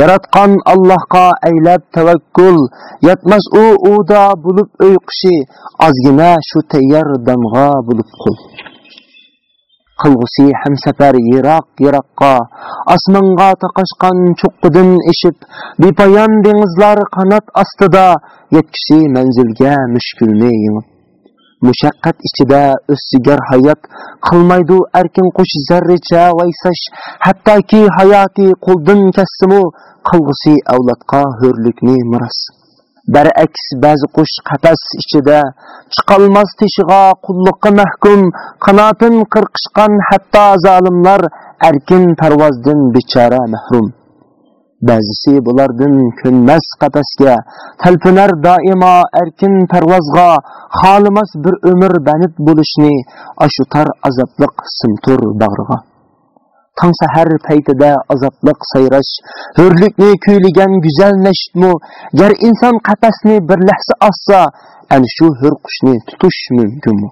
yaratgan allohga aylab tavakkul yatmas u uda bo'lib uyqushi ozgina shu tayyor damg'a bo'lib qul qilg'usi hamsafar yiroq yiroqqa osmonga taqashgan cho'qqidan eshib bepoyon dengizlar qanot ostida yetkishi manzilga mushkulni yengib mushaqqat ichida o'ssigar hayot qilmaydi erkin qush zarricha vaysash hattoki hayoti qo'ldan kassimu qilg'usi avlodga hurlikni miros baraks ba'zi qush qafas ichida chiqolmas teshig'a qulluqqa mahkum qanotin qirqishgan hatto zolimlar erkin parvozdan bechora mahrum. Ba'zisi bulardan ko'nmas qafasga talpinar doimo erkin parvozga xolimas bir umr banit bo'lishni ashutar azobliq simtur bag'riga. Tong sahar paytida azobliq sayrash hurlikni kuylagan go'zal nashtmu gar inson qafasni bir lahza ossa ana shu hur qushni tutish mumkinmi?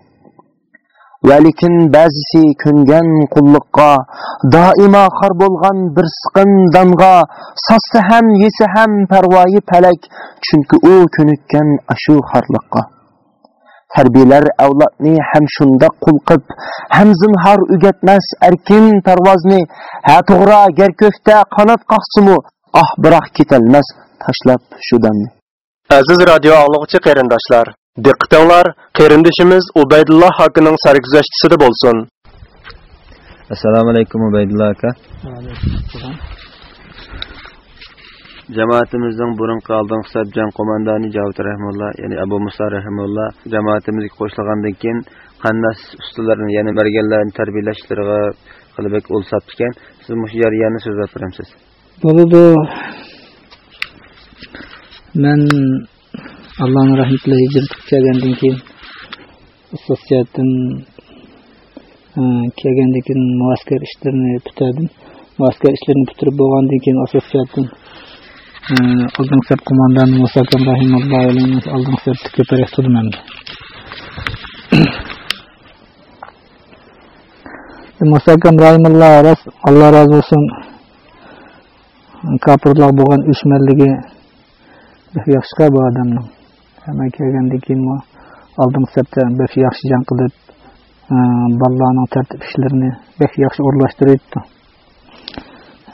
Va lekin ba'zisi ko'ngan qulluqqa doimo xor bo'lgan bir siqim donga sossa ham yesa ham parvoyi palak chunki u ko'nikkan ashu xorliqqa. Tarbiyalar avlodni ham shunda qul qilib ham zinhor ugatmas erkin parvozni ha to'g'ri gar ko'kda qanot qoqsimu? Ah biroq ketolmas tashlab shu damni aziz radio anglag'uchi qarindoshlar diqqatinglar qarindishimiz ubaydulloh hokining sarguzashtisida bo'lsin. Assalomu alaykum ubaydulla aka jamoatimizning burunqi oldingi sabjan qo'mondoni javud rahmulla ya'ni abu musa rahmulla jamoatimizga qo'shilgandan keyin qandas ustalarni ya'ni berganlarni tarbiyalashlariga qilib o'lsab ekan siz shu jarayonni so'zlab beramsiz bo'ladi man allohni rahmatiga hijrat qilib kelgandan keyin assosiatsiyadan kelgandan keyin muaskar ishlarini bitirdim muaskar ishlarini bitirib bo'lgandan keyin assosiatsiyadan oldingi saf qo'mondoni muso akam rahimulloh ko'tarib safda ko'proq muso akam rahimulloh rost alloh rozi bo'lsin kofirlar bo'lgan o'chmanligi yaxshi bu odamni man kelgandan keyin oldingi safda yaxshi jang qilib bolalarning tartib ishlarini yaxshi o'rlashtiryapti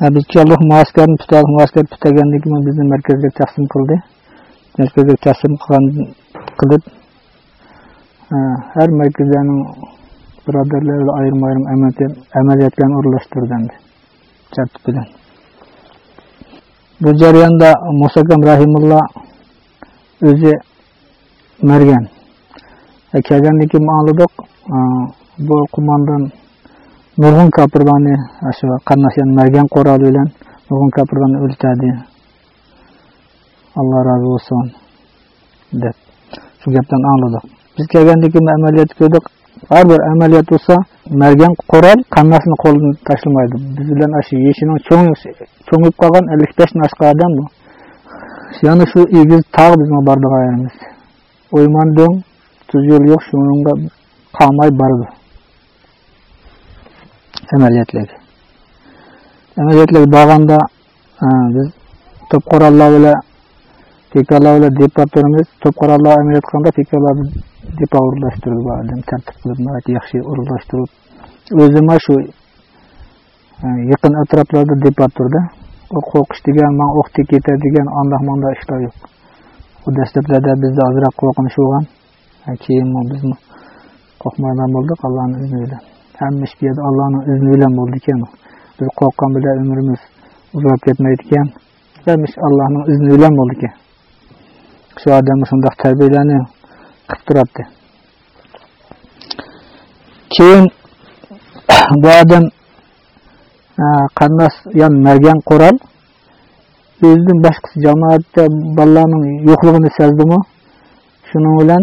biz inshaalloh muaskarni tutamiz muaskar tutagandan keyin bizni markazga taqsim qildi markazga taqsim qilgan qilib har markazlarning birodarlarla ayrim ayrim amaliyotlarni o'rinlashtirdi endi tartib bilan. Bu jarayonda musakam rahimulloh o'zi mergan kelgandan keyin ma'ludoq bu qo'mondan nurg'un kapirlarni shu qatnashgan mergan qo'roli bilan nurg'un kapirlarni o'ldiradi alloh rozi bo'lsin deb. Shu gapdan anladik. Biz kelgandan keyin amaliyot ko'rdik. Har bir amaliyot bo'lsa mergan qo'rol qannasini qo'ldan tashlamaydi. Biz bilan shu yeshining cho'ng cho'ngib qolgan ellik besh nashqa odam bu. Yana shu egiz bizni әмәлиятләр әмәлиятләр барганда без топ коралла белә дип топ коралла әмәлият кылганда фикрлар дип бар адам тәртип кылып мәгать яхшы урылаштырып өземә шу якын атрапларда дип аптырды qo'rqish degan man o'q tek yetar degan andoq manda ishlar yo'q. U dastlablarda bizda ozroq qo'rqinish bo'lgan keyin bizni hamma ish bu yerda allohni izni bilan bo'ldi ekan biz qo'rqqan bilan umrimiz uzayib ketmaydi ekan hamma ish allohni izni bilan bo'ldi ekan shu odam shundoq tarbiyalarni qilib turibdi. Keyin bu odam qandoq yan margan qo'ral o'zidan boshqasi jamoatda bolalarning yo'qligini sezdimi shuning bilan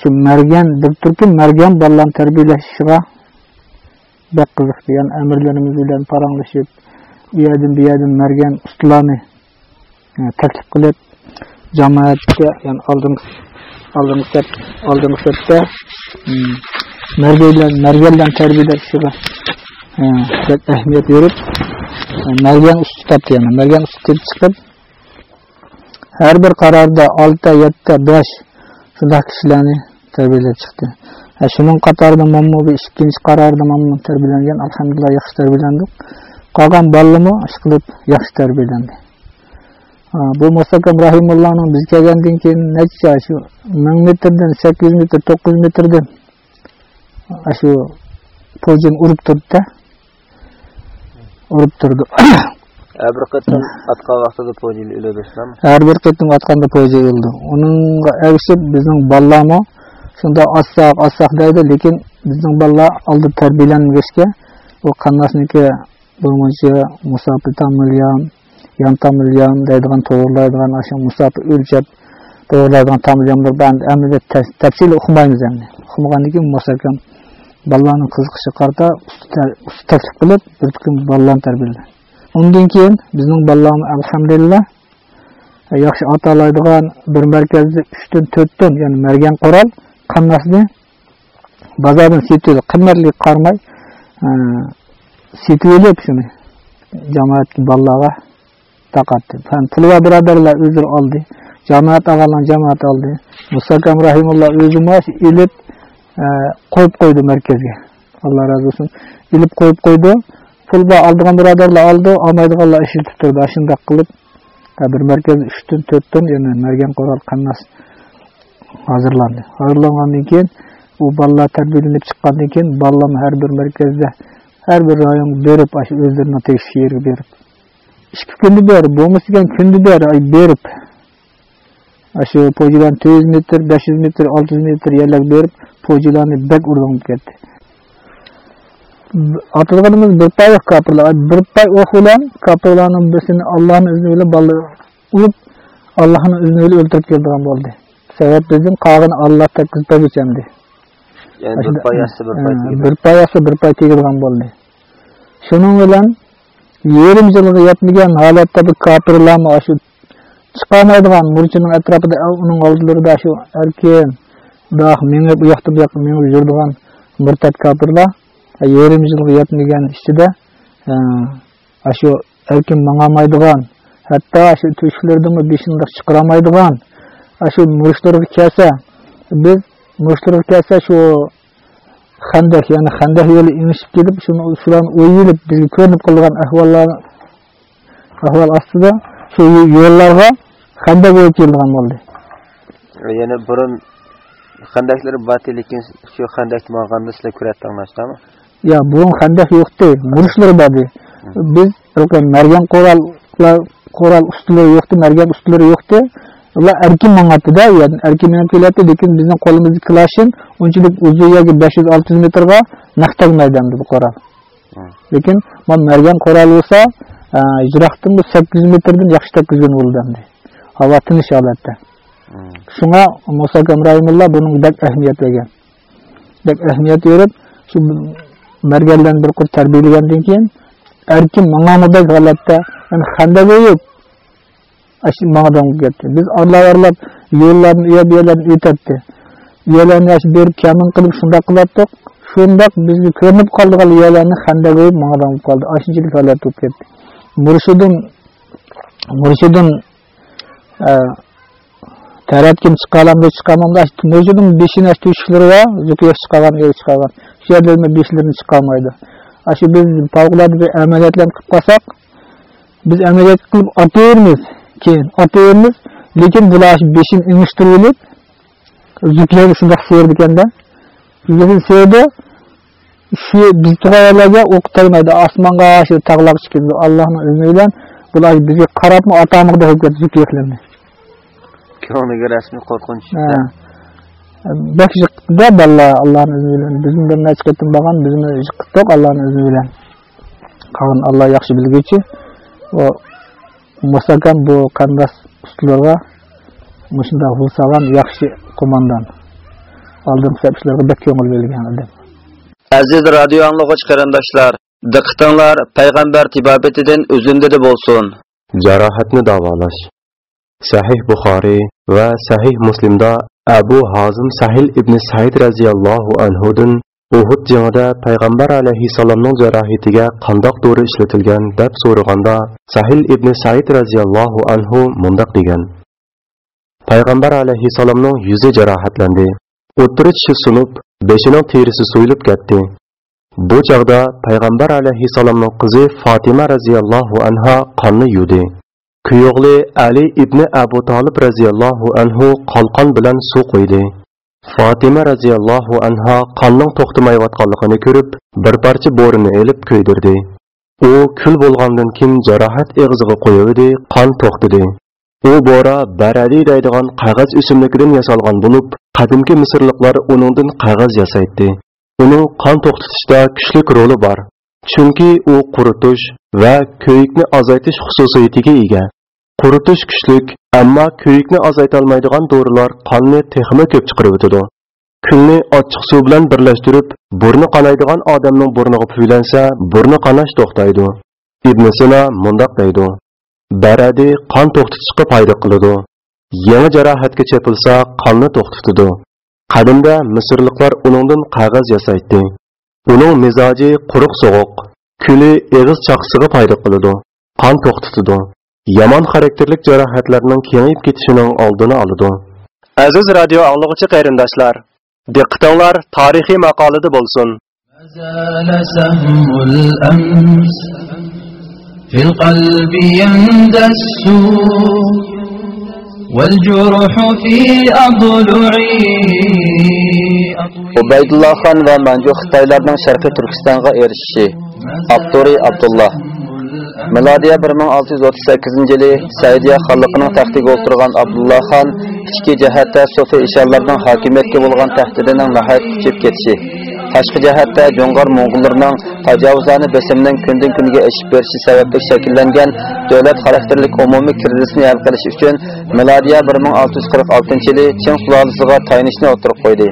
shu margan bir turkum margan bolalarni tarbiyalashiga bak qiziqdi ya'ni amirlarimiz bilan paranglashib u yerdan bu yerdan mergan ustalarni e, taklif qilib jamoatga ya'ni oldingi oldingi saf oldingi safda e, mergan merganlarni tarbiyalashiga çok ehemmiyet e, margan usti ustu taptı yani. margan usti tip çıkıp bir qarorda 6, 7, 5 şundak kishilarni tarbiyalab chiqdi Әшімін qatorida manmu бі ikkinchi qarorda manmu tarbiyalangan alhamdulillah yaxshi tarbiyalandik qolgan bolami ishqilib yaxshi tarbiyalandi bu musakkam rahimulloni biz kelgandan keyin necha ашу, ming metrdan sakkiz yuz metr to'qqiz yuz metrdan shu urib turdi Her bir qatdan shunda ossaq ossaq deydi lekin bizning bolalar oldi tarbiyalanmagachga bu qandoshniki birmuncha musofi tamilyon yon tamilyon deydigan to'g'irlaydigan shu musofi o'lchab to'g'irlaydigan tamilyonlar endi tafsil o'qimaymiz endi. O'qimagandan keyin mustahkam bolalarni qiziqishi qarata usta taklif qilib bir kun bolalarni tarbiyaladi undan keyin bizning bolalarimiz alhamdulillah yaxshi otalaydigan bir markazda uchdan to'rtdan ya'ni margan qoral qammasni bozordan setib qimmatli qarmay setib olib shuni. Jamoatga bolalarga taqatdi. Puli va birodarlar o'zi oldi. Jamoat og'alar jamoat oldi. Mustahkam rahimulloh o'zi ilib qo'yib qo'ydi markazga. Alloh razi bo'lsin ilib qo'yib qo'ydi. Pulga oldigan birodarlar oldi. Olmaydiganlar ishlatib turdi shundoq qilib bir markaz uchdan to'rtdan yana margan qo'ral qannas азырланды азырлангандан кийин бул балалар тарбияленип чыккандан кийин балларны ар bir мәркәздә һәр bir район берип ашы өздөрүнө тиешли жерге берип ички күндү берип боңуз деген күндү берип берип метр беш жүз метр алты жүз метр жерлер берип почаларны бек урдуңуп кетти атылганыбыз бир алланың балы Сәбәп біздің қағын Аллах та кізді бұл сәмді. Бір паясы бір пай тегілген болды. Шының өлән, ерім жылғы етмеген халатта бұл капырламы ашу, шықамайдыған мұрчының әтрапыда оның алдылырды ашу, әркен дақ, мені ұяқты бұяқты мені жүрдіған мұртат капырла, ерім жылғы етмеген ішті де, ашу, әлкен маңамайдыған, әтті ашу түшілердің бешіндік шықырамайдыған, shu murishlarga kelsa biz murishlarga kelsa shu xandak ya'ni xandak yo'li emishib kelib shuni shularni o'yilib bizga ko'rinib qolgan ahvollar ahvol ostida shu yo'llarga xandak bo'lib kelgan bo'ldi yana burun Xandaqlari bor lekin shu xandaqni borganda sizlar ko'ryaptinglarmi? Ya bu xandak yo'qdi, murishlar bordi. Biz ilqi margan qoral qoral ustilari yo'qdi, margan ustilari yo'qdi ular erkin mang'atdida ulardan erkin minib kelyapti lekin bizni qo'limizni klashin unchalik uzunligi besh yuz olti yuz metrga naq tegmaydidi bu qurol lekin man mergan qurol bo'lsa yiroqdan e, bu sakkiz yuz metrdan yaxshi tekizgan bo'lgandi havo tinish holatda shunga muso kamraimilla buning bak ahamiyat bergan ahamiyat berib shu merganlarni bir keyin erkin Aşı mağdan getdi. Biz adlavarlap yollarını üye yerlerini üytetdi. Üyelerini aşı berip kemin kılıp şunda kılattık. Şunda bizni körünüp kaldık al üyelerini xende koyup mağdan kaldı. Aşıncılık halat tutup getdi. Murşidin Murşidin e, Tərəbkin çıxalan bir çıxamam da Mürşidin beşinə düşükləri var. Zükiyə çıxalan, yer çıxalan. Şu yerlərini beşlərini çıxamaydı. Aşı biz pavuqlarda bir əməliyyatlar. Keyin ataymiz, lekin bular beshin ingishtirib olib, zukiyaga shundoq seyrdi ekanda. Zukiyaga seyrdi, shu biz tug'alarga o'qitilmaydi, osmonga shu tag'lar chiqadi. Allohning izni bilan bular bizga qarabmi atamig'da bo'lib ketdi zukiyalarni. Ko'ngliga rasmiy qo'rqinch. Bak jiqda balla Allah'ın izniyle. Bizim bir ne çıkıttım bakan bizim jiqittik Allah'ın izniyle. Kalan Allah yaxşı bilgiçi. O მოსაგან ბო კანდას უსლულა მუშინდა ჰულსალან яхши командан алдым сәпшілерге бәк көңіл бөлген адам. Әзіз радио аңлығыч қарындашлар, диқтыңлар пайғамбар тибабетіден үзіндеді болсын. Жарахатны давалаш. Сахих Бухари ва Сахих Муслимда Әбу Хазым Сахил ибн Саид разияллаху анхудын Uhud jangida payg'ambar alayhissalomning jarohatiga qandoq dori ishlatilgan deb so'raganda Sahil ibn Said radhiyallohu anhu mundaq degan: Payg'ambar alayhissalomning yuzi jarohatlandi. O'tirishi tishi sunib, beshining terisi so'yilib ketdi. Bu chaqda payg'ambar alayhissalomning qizi Fatima radhiyallohu anha qonni yudi. Kuyog'li Ali ibn Abu Talib radhiyallohu anhu qalqon bilan suv qo'ydi. Fatima radhiyallohu anha qonning to'xtamayotganligini ko'rib, bir parcha bo'rini elib kuydirdi. U kul bo'lgandan keyin jarohat eg'ziga qo'yildi, qon to'xtadi. U bora barali deydigan qog'oz o'simligidan yasalgan bo'lib, qadimgi misrliklar uningdan qog'oz yasaydi. Uning qon to'xtatishda kuchli roli bor. Chunki u quritish va ko'yikni azaytish xususiyatiga ega. Quritish kuchlik, ammo ko'yikni ozaytolmaydigan dorilar qonni texmi ko'p chiqarib o'tadi. Kulni ochiq suv bilan birlashtirib, burni qanaydigan odamning burniga puylansa, burni qanash to'xtaydi. Ibn sino mundoq deydi: Baradi qon to'xtatishga foyda qiladi. Yangi jarohatga chepilsa, qonni to'xtatadi. Qadimda Misrliklar uningdan qog'oz yasaydi. Uning mizoji quruq sovuq, kuli eg'iz chaqisiga foyda qiladi. Qon to'xtatadi. yomon xarakterlik jarohatlarning kengayib ketishining oldini oladi. Aziz radio anglag'uchi qarindoshlar, diqqatinglar tarixiy maqolada bo'lsin. زال سهم الأمس في القلب يندس والجرح في أضلعي Ubaydullah xon va Manju Xitoylarning Sharqiy Turkistonga erishishi. Abduri Abdullah Miladiya 1638 yili Saidiya xonligining taxtiga o'tirgan Abdullah xon ichki jihatda Sofi ishonlarning hokimiyatga bo'lgan tahdidining nihoyat kuchib ketishi, tashqi jihatda Jo'ng'or mo'ng'ullarining tajovuzlarni besimning kundan kunga oshib berishi sababli shakllangan davlat xarakterlik umumiy krizisni hal qilish uchun miladiya 1646 yili Qin sulolasiga tayinishni o'tirib qo'ydi.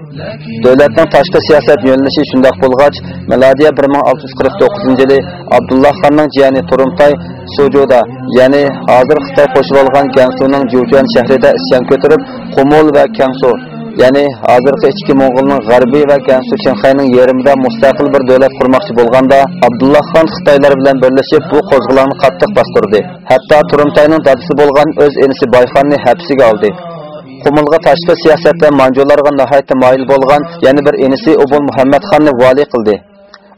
Davlatning tashqi siyosat yo'nalishi shundoq bo'lgach, miladiya 1649 yili Abdulloh xonning jiyani Turumtay Sujuda, ya'ni hozir Xitoy qo'shib olgan Gansuning Jujuan shahrida isyon ko'tarib, Qumul va Kansu ya'ni hozirgi ichki mo'g'ulning g'arbiy va gansu shanxayning yerimida mustaqil bir davlat qurmoqchi bo'lganda abdulloh xon xitoylar bilan birlashib bu qo'zg'olonni qattiq bostirdi hatto turumtayning dadisi bo'lgan o'z enisi boyxonni hapsiga oldi qumulga tashqi siyosatda manjurlarga nihoyatda moyil bo'lgan yana bir enisi ubul Muhammadxonni vali qildi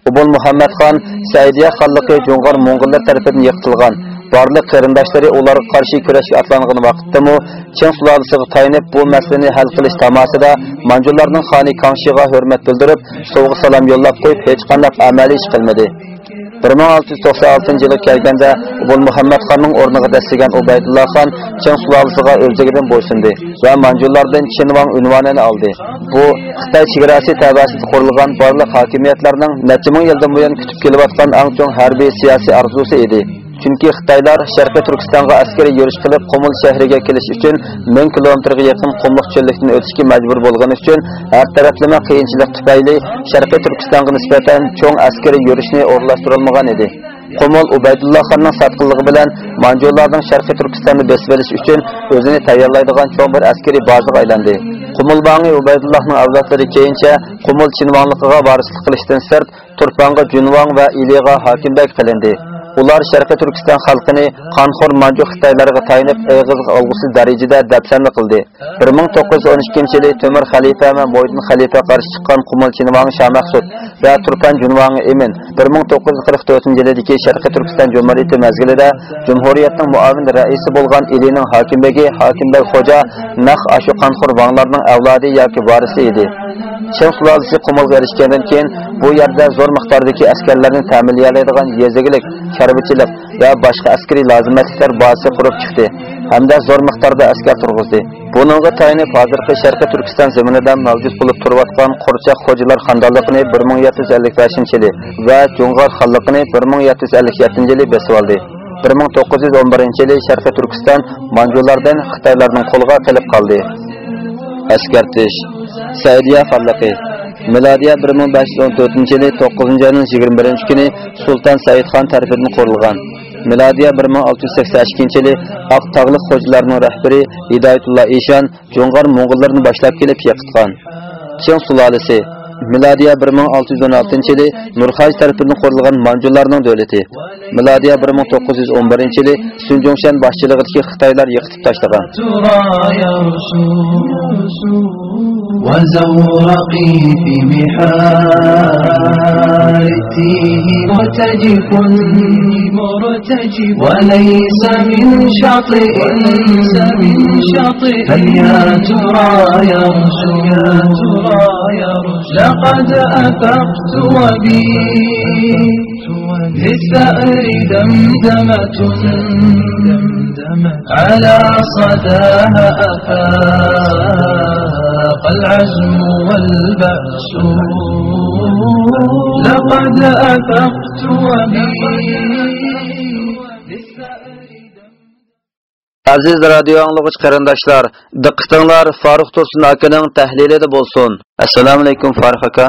ubul Muhammadxon saidiya xonligi jo'ng'or mo'ng'ullar tarafidan yiqitilgan barliq qarindoshlari ularga qarshi kurashga atlangan vaqtdami Qing sulolasiga tayinib bu masalani hal qilish tamasida manjurlarning xoni Kangshiga hurmat bildirib, sovg'a salom yo'llab qo'yib hech qanday amaliy ish qilmadi. 1696 yılı kelganda Ubul Muhammed Xanның орныга дәстегән Убайдулла хан Чын сулалысыга өлҗегедән бойсынды ва манҗулардан Чинван унванын алды. Бу Хитаи чиграсы тәбәсендә курылган барлык хакимиятләрнең нәчә мең елдан буян күтүп килеп аткан иң чоң хәрби сиясәт арзусы иде. Chunki Xitoylar Sharqiy Turkistonga askariy yurish qilib Qumul shahriga kelish uchun 1000 kilometrga yaqin qumliq cho'llikdan o'tishga majbur bo'lgani uchun har taraflama qiyinchilik tufayli Sharqiy Turkistonga nisbatan cho'ng askariy yurishni o'rlashtirilmagan edi. Qumul Ubaydulloh xonning satqinligi bilan Manjurlarning Sharqiy Turkistonni besib olish uchun o'zini tayyorlaydigan cho'ng bir askariy bazaga aylandi. Qumul Bangi Ubaydullohning avlodlari keyincha Qumul Chinvonligiga varislik qilishdan sirt Turpanga Junvon va Iliga hokimlik qilindi. Ular sharqiy turkiston xalqini qonxo'r manju xitoylarga tayinib eg'izga olgusi darajada dafsanni qildi. 1912 yili Temur xalifa va mo'ydin xalifa qarshi chiqqan qumul chinvang shah maqsud va turpan junvang emin 1944 yildagi sharqiy turkiston jumhuriyati mazgilida jumhuriyatning muavin raisi bo'lgan ilining hokimligi hokimbek xo'ja naq ashu qonxo'r vanglarning avlodi yoki varisi edi. Chin sulolasi qumulga erishgandan keyin bu yerda zo'r miqdordagi askarlarni ta'minlaydigan yezigilik, sharbichilik va boshqa askariy lozimatliklar bazasi qurib chiqdi hamda zo'r miqdorda askar turg'izdi. Buningga tayinib hozirgi Sharqiy Turkiston zaminida mavjud bo'lib turayotgan Qo'rchoq xo'jalar xondoligini 1755 yili va Jo'ng'or xonligini 1757 yili besib oldi. 1911 yili Sharqiy Turkiston manjulardan Xitoylarning qo'liga kelib qoldi. Askartish saidiya xonligi Miladiya 1514 yili 9 ayning 21 kuni Sultan Saidxon tarafidan qurilgan. Miladiya 1682 yili Aq tog'liq xo'jalarning rahbari Hidoyatulloh Eshan Jo'ng'ar Mo'g'ullarni boshlab kelib yiqitgan. Qing sulolasi Miladiya 1616 yili Nurxaj tomonidan qurilgan Manjurlarning davlati. Miladiya 1911 yili Sunjongshan boshchiligidagi Xitoylar yiqitib tashlagan. وزورقي في بحار التيه مرتجف مرتجف وليس من شاطئ وليس من شاطئ هل يا ترى يرجو يا ترى يرجو لقد أفقت وبي للثأر دمدمة. على صداها أفاق العزم والبأس لقد أفقت وبي Aziz radio anlıqıç qarindaşlar, diqqətinizlər Farux Tursun akaning tahlilida bo'lsin. Assalomu alaykum Faruq aka.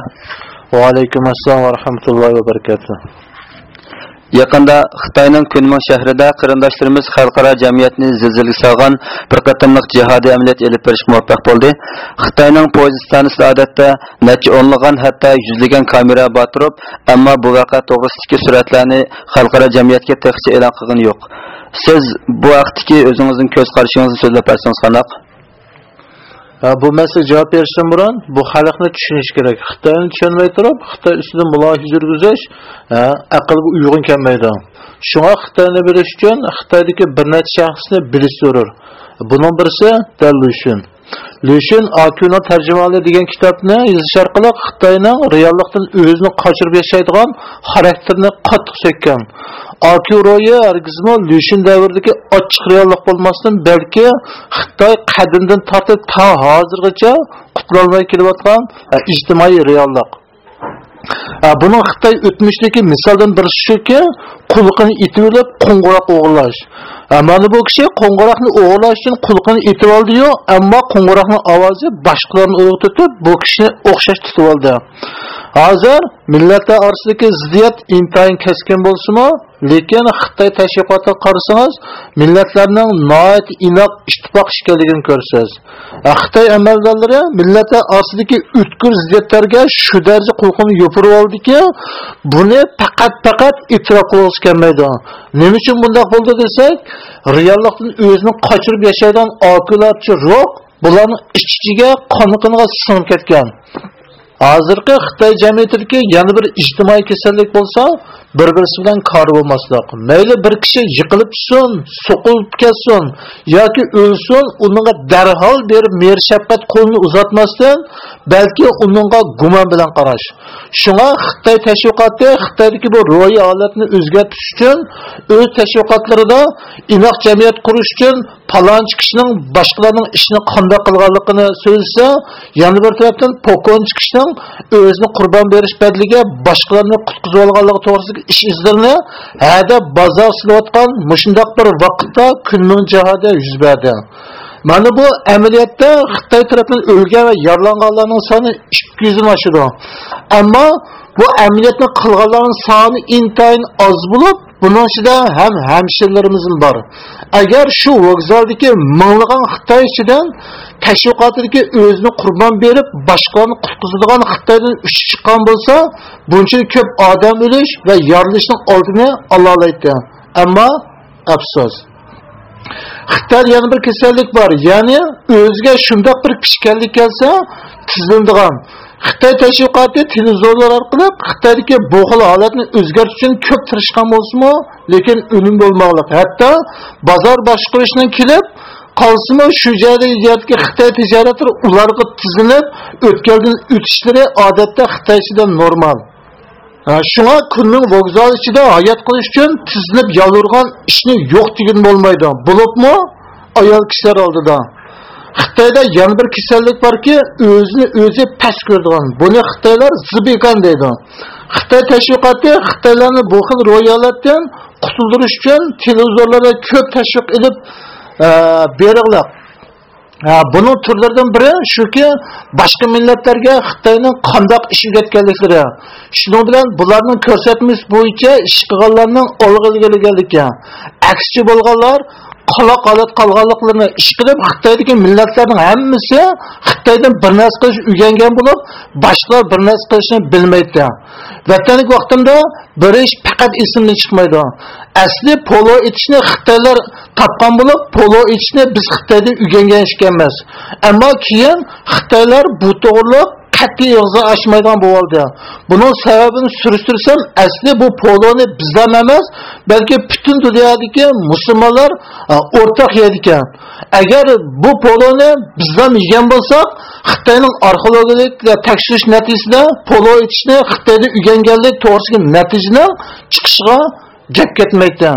Va alaykum assalom va rahmatullohi va barakatuh. Yaqında Xitoyning Kunming shahrida qarindoshlarimiz xalqaro jamiyatni zilzilaga solgan bir qatimliq jihodiy amaliyot olib berish muvaffaq bo'ldi. Xitoyning pozitsiyasi odatda necha o'nlagan hatto yuzlagan kamera bor ammo bu voqea to'g'risidagi suratlarni xalqaro jamiyatga texnicha e'lon qilgan yo'q. Siz bu vaqtdagi o'zingizning ko'z qarashingizni so'zlab bersangiz qanday? Bu masala javob berishdan burun bu xalqni tushunish kerak xitoyni tushunmay turib xitoy ustida mulohiza yurgizish aqlga uyg'un kelmaydi shunga xitoyni bilish uchun xitoydagi bir necha shaxsni bilish zarur buning birisi dal lushin lushin akuna tarjimali degan kitobni yozish orqali xitoyning reallikdan o'zini qochirib yashaydigan xarakterni qattiq so'kkan Aküroya hargizmi Lushin davridagi ochiq reallik bo'lmasdan balki Xitoy qadimdan tortib ta hozirgacha qutulolmay kelayotgan ijtimoiy reallik. Buning Xitoy o'tmishdagi misoldan biri shuki, qulqini itib olib qo'ng'iroq o'g'irlash. Mana bu kishi qo'ng'iroqni o'g'irlash uchun qulqini itib oldi-yu, ammo qo'ng'iroqning ovozi boshqalarni uyg'otib, bu kishini o'xshash tutib oldi. Hozir millatlar orasidagi ziddiyat intayin keskin bo'lsa-mu, lekin Xitoy tashviqotini qarasangiz, millatlarning noit inoq ittifoq ekanligini ko'rasiz. Xitoy amaldorlari millatlar orasidagi o'tkir ziddiyatlarga shu darajada qulqini yopirib oldiki, buni faqat faqat e'tirof qilish kelmaydi. Nima uchun bunday bo'ldi desak, reallikdan o'zini qochirib yashaydigan oqilatchi ruh bularning ichiga qoniqiniga singib ketgan. Hozirgi Xitoy jamiyatidagi yana bir ijtimoiy kasallik bo'lsa, bir birisi bilan kori bo'lmaslik mayli bir kishi yiqilib tushsin so'qilib ketsin yoki o'lsin unga darhol berib mer shafqat qo'lini uzatmasdan balki unga gumon bilan qarash. Shunga xitoy tashviqoti xitoydagi bu ro'yi holatni o'zgartirish uchun o'z tashviqotlarida inoq jamiyat qurish uchun palonchi kishining boshqalarning ishini qanday qilganligini so'zlasa yana bir tarafdan pokonchi kishining o'zini qurbon berish badliga boshqalarni qutqizib olganligi to'g'risida iş izlerini hədə bazar silayotqan məşındaq bir vaqtda günün cəhədə yüz verdi. Mana bu əməliyyatda Xitay tərəfindən ölgən və yaralananların sayı 200-dən aşırdı. Amma bu əməliyyatni qılğanların sani intayin az bulub, bunun içində həm həmşirlərimizin var. Əgər şu vokzaldakı minglığan Xitay içindən təşviqatdakı özünü qurban verib başqalarını qutquzulğan Xitaydan üç çıxan bolsa, bunun köp adam ölüş və yaralışın oldunu Allah alaydı. Amma əfsus. Xitay yana bir kasallik var. Yəni özünə şundaq bir pişkənlik gəlsə, tizildiğan xitoy tashviqoti televizorlar orqali xitoydagi bu xil holatni o'zgartirish uchun ko'p tirishgan bo'lsinmi? Lekin unum bo'lmoqlik hatto bozor boshqarishdan kelib qolsinmi shu joydagi xitoy tijorati ularga tizilib o'tkaldan o'tishlari odatda xitoychida normal. Shunga kunning vokzal ichida hayot qilish uchun tizilib yolurgan ishni yo'q degan bo'lmaydi. Bo'libmi? Ayol kishilar oldida. Xitoyda yana bir kasallik borki o'zini o'zi past ko'radigan. Buni xitoylar zibikan deydi. Xitoy tashviqoti xitoylarni bu xil ro'yxatdan qutuldirish uchun televizorlarda ko'p tashviq ilib e, beriqliq e, buning turlaridan biri shuki boshqa millatlarga xitoyning qandoq ish o'rgatganliklari shuning bilan bularning ko'rsatmasi bo'yicha ish qilganlarning olg'ilganligi aksichi bo'lganlar qaloq holat qolganliklarini ish qilib xitoydagi millatlarning hammasi xitoydan bir narsa qilish o'rgangan bo'lib boshqalar bir narsa qilishni bilmaydi. Vataniga vaqtimda bir ish faqat esimdan chiqmaydi. Asli polo etishni xitoylar topgan bo'lib polo etishni biz xitoyda o'rgangan ish ekanmiz ammo keyin xitoylar bu to'g'riliq qat'iy og'zi ochmaydigan bo'ldi. Buning sababini surishtirsam asli bu poloni bizdan emas balki butun dunyodagi musulmonlar e, o'rtaq yeydi ekan agar bu poloni bizdan yegan bo'lsak xitoyning arxeologik tekshirish natijasida polo ichishni xitoyda o'rganganlik to'g'risidagi natijani chiqishiga gap ketmaydi.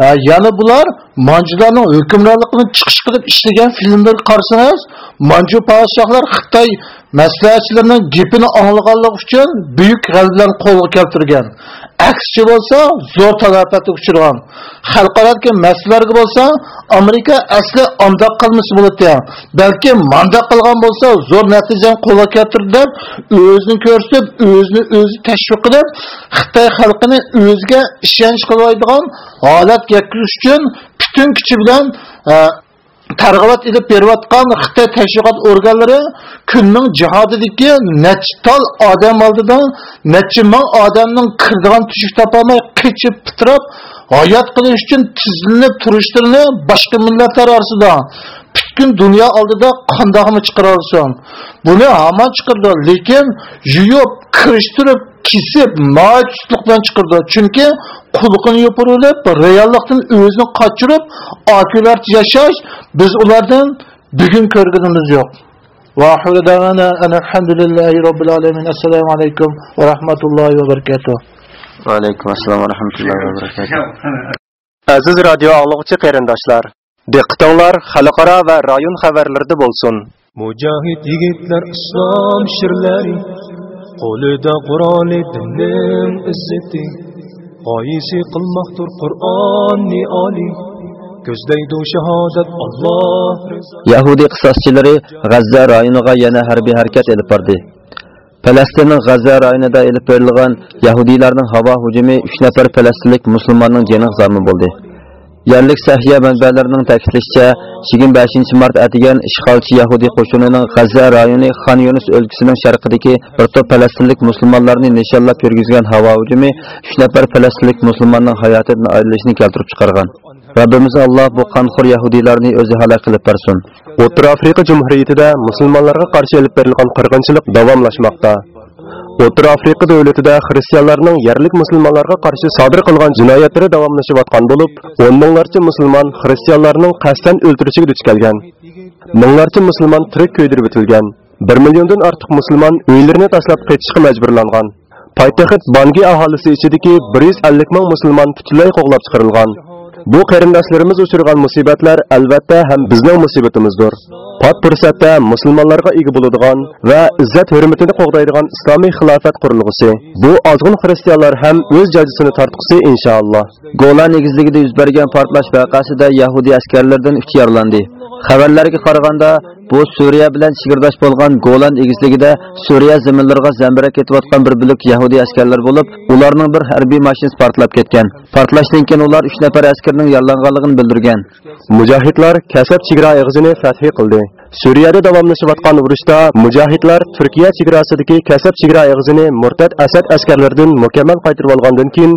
Yana bular manjularning hukmronligini chiqish qilib ishlagan filmlarga qarasangiz manju podshohlar xitoy maslahatchilarning gapini anglaganligi uchun buyuk g'alabalarni qo'lga keltirgan. Aksicha bo'lsa zo'r talofatga uchragan xalqaro masalalarga bo'lsa amerika asli ondoq qilmasa bo'ladi balki mandoq qilgan bo'lsa zo'r natijani qo'lga keltirdi deb o'zini ko'rsatib o'zini o'zi tashviq qilib xitoy xalqini o'ziga ishonch qiladigan holat yetkazish uchun butun kuchi bilan e, targ'ibot ilib berayotgan xitoy tashviqot organlari kunning jihodidagi necha odam oldida necha ming odamning kirdigan tushuk topolmay qichib pitirab hayot qilish uchun tizilib turishlarini boshqa millatlar orasida. gün dünya aldıda kandağımı çıkarırsın. Bunu hemen çıkardı. Lekin yuyup, kırıştırıp, kisip, maçlıktan çıkardı. Çünkü kulukunu yapırılıp, reallıktan özünü kaçırıp, aküler yaşar. Biz onlardan bugün körgünümüz yok. Vahulu davana enelhamdülillahi rabbil alemin. Esselamu aleyküm ve rahmetullahi ve berekatuhu. Ve aleyküm ve berekatuhu. Aziz radyo ağlıqçı qarindoshlar diqqatinglar xalqaro va rayon xabarlarida bo'lsin. Mujohid yigitlar islom shirlari qo'lida Qur'oni dinning izzati g'oyisi qilmoqdir Qur'onni oliy ko'zlaydi shahodat Alloh Yahudiy qisoschilari G'azza rayoniga yana harbiy harakat elib bordi. Falastinning G'azza rayonida elib berilgan yahudiylarning havo hujumi 3 nafar falastinlik musulmonning joniga zarmin bo'ldi. Yerlik sahiya manbalarining ta'kidlashicha, 25 mart atigan ishg'olchi Yahudi qo'shinining Qazza rayoni Xan Yunus o'lkasining sharqidagi bir to'p falastinlik musulmonlarni nishonlab yurgizgan havo hujumi 3 nafar falastinlik musulmonning hayotini ayrilishini keltirib chiqargan. Rabbimiz Alloh bu qanxur Yahudilarni o'zi halok qilib bersin. O'rta Afrika Jumhuriyatida musulmonlarga qarshi olib berilgan qirg'inchilik davomlashmoqda. O'rta Afrika davlatida xristianlarning yerlik musulmonlarga qarshi sodir qilgan jinoyatlari davomlashayotgan bo'lib, o'n minglarcha musulmon xristianlarning qasddan o'ltirishiga duch kelgan. Minglarcha musulmon tirik ko'ydirib o'tilgan. 1 milliondan ortiq musulmon uylarini tashlab qochishga majburlangan. Poytaxt Bangi aholisi ichidagi 150 ming musulmon butunlay qo'g'lab chiqarilgan. Bu qarindoshlarimiz uchirgan musibatlar albatta ham bizning musibatimizdir. Pat fursatda musulmonlarga ega bo'ladigan va izzat hurmatini qo'g'daydigan islomiy xilofat qurilg'isi. Bu ozg'in xristianlar ham o'z jazosini tortqisi inshaalloh. Golan egizligida yuz bergan portlash vaqasida Yahudi askarlardan 3 yaralandi. Xabarlarga qaraganda, bu Suriya bilan chegirdosh bo'lgan Golan egizligida Suriya zaminlariga zambirak ketayotgan bir bo'lak Yahudi askarlar bo'lib, ularning bir harbiy mashinasi portlab ketgan. Portlashdan keyin ular 3 nafar askarning yaralanganligini bildirgan. Mujohidlar Kasab chegara eg'izini fath qildi. Suriyada davomlashayotgan urushda mujohidlar Turkiya chegarasidagi Kasab chegara eg'izini murtad Asad askarlaridan mukammal qaytarib olgandan keyin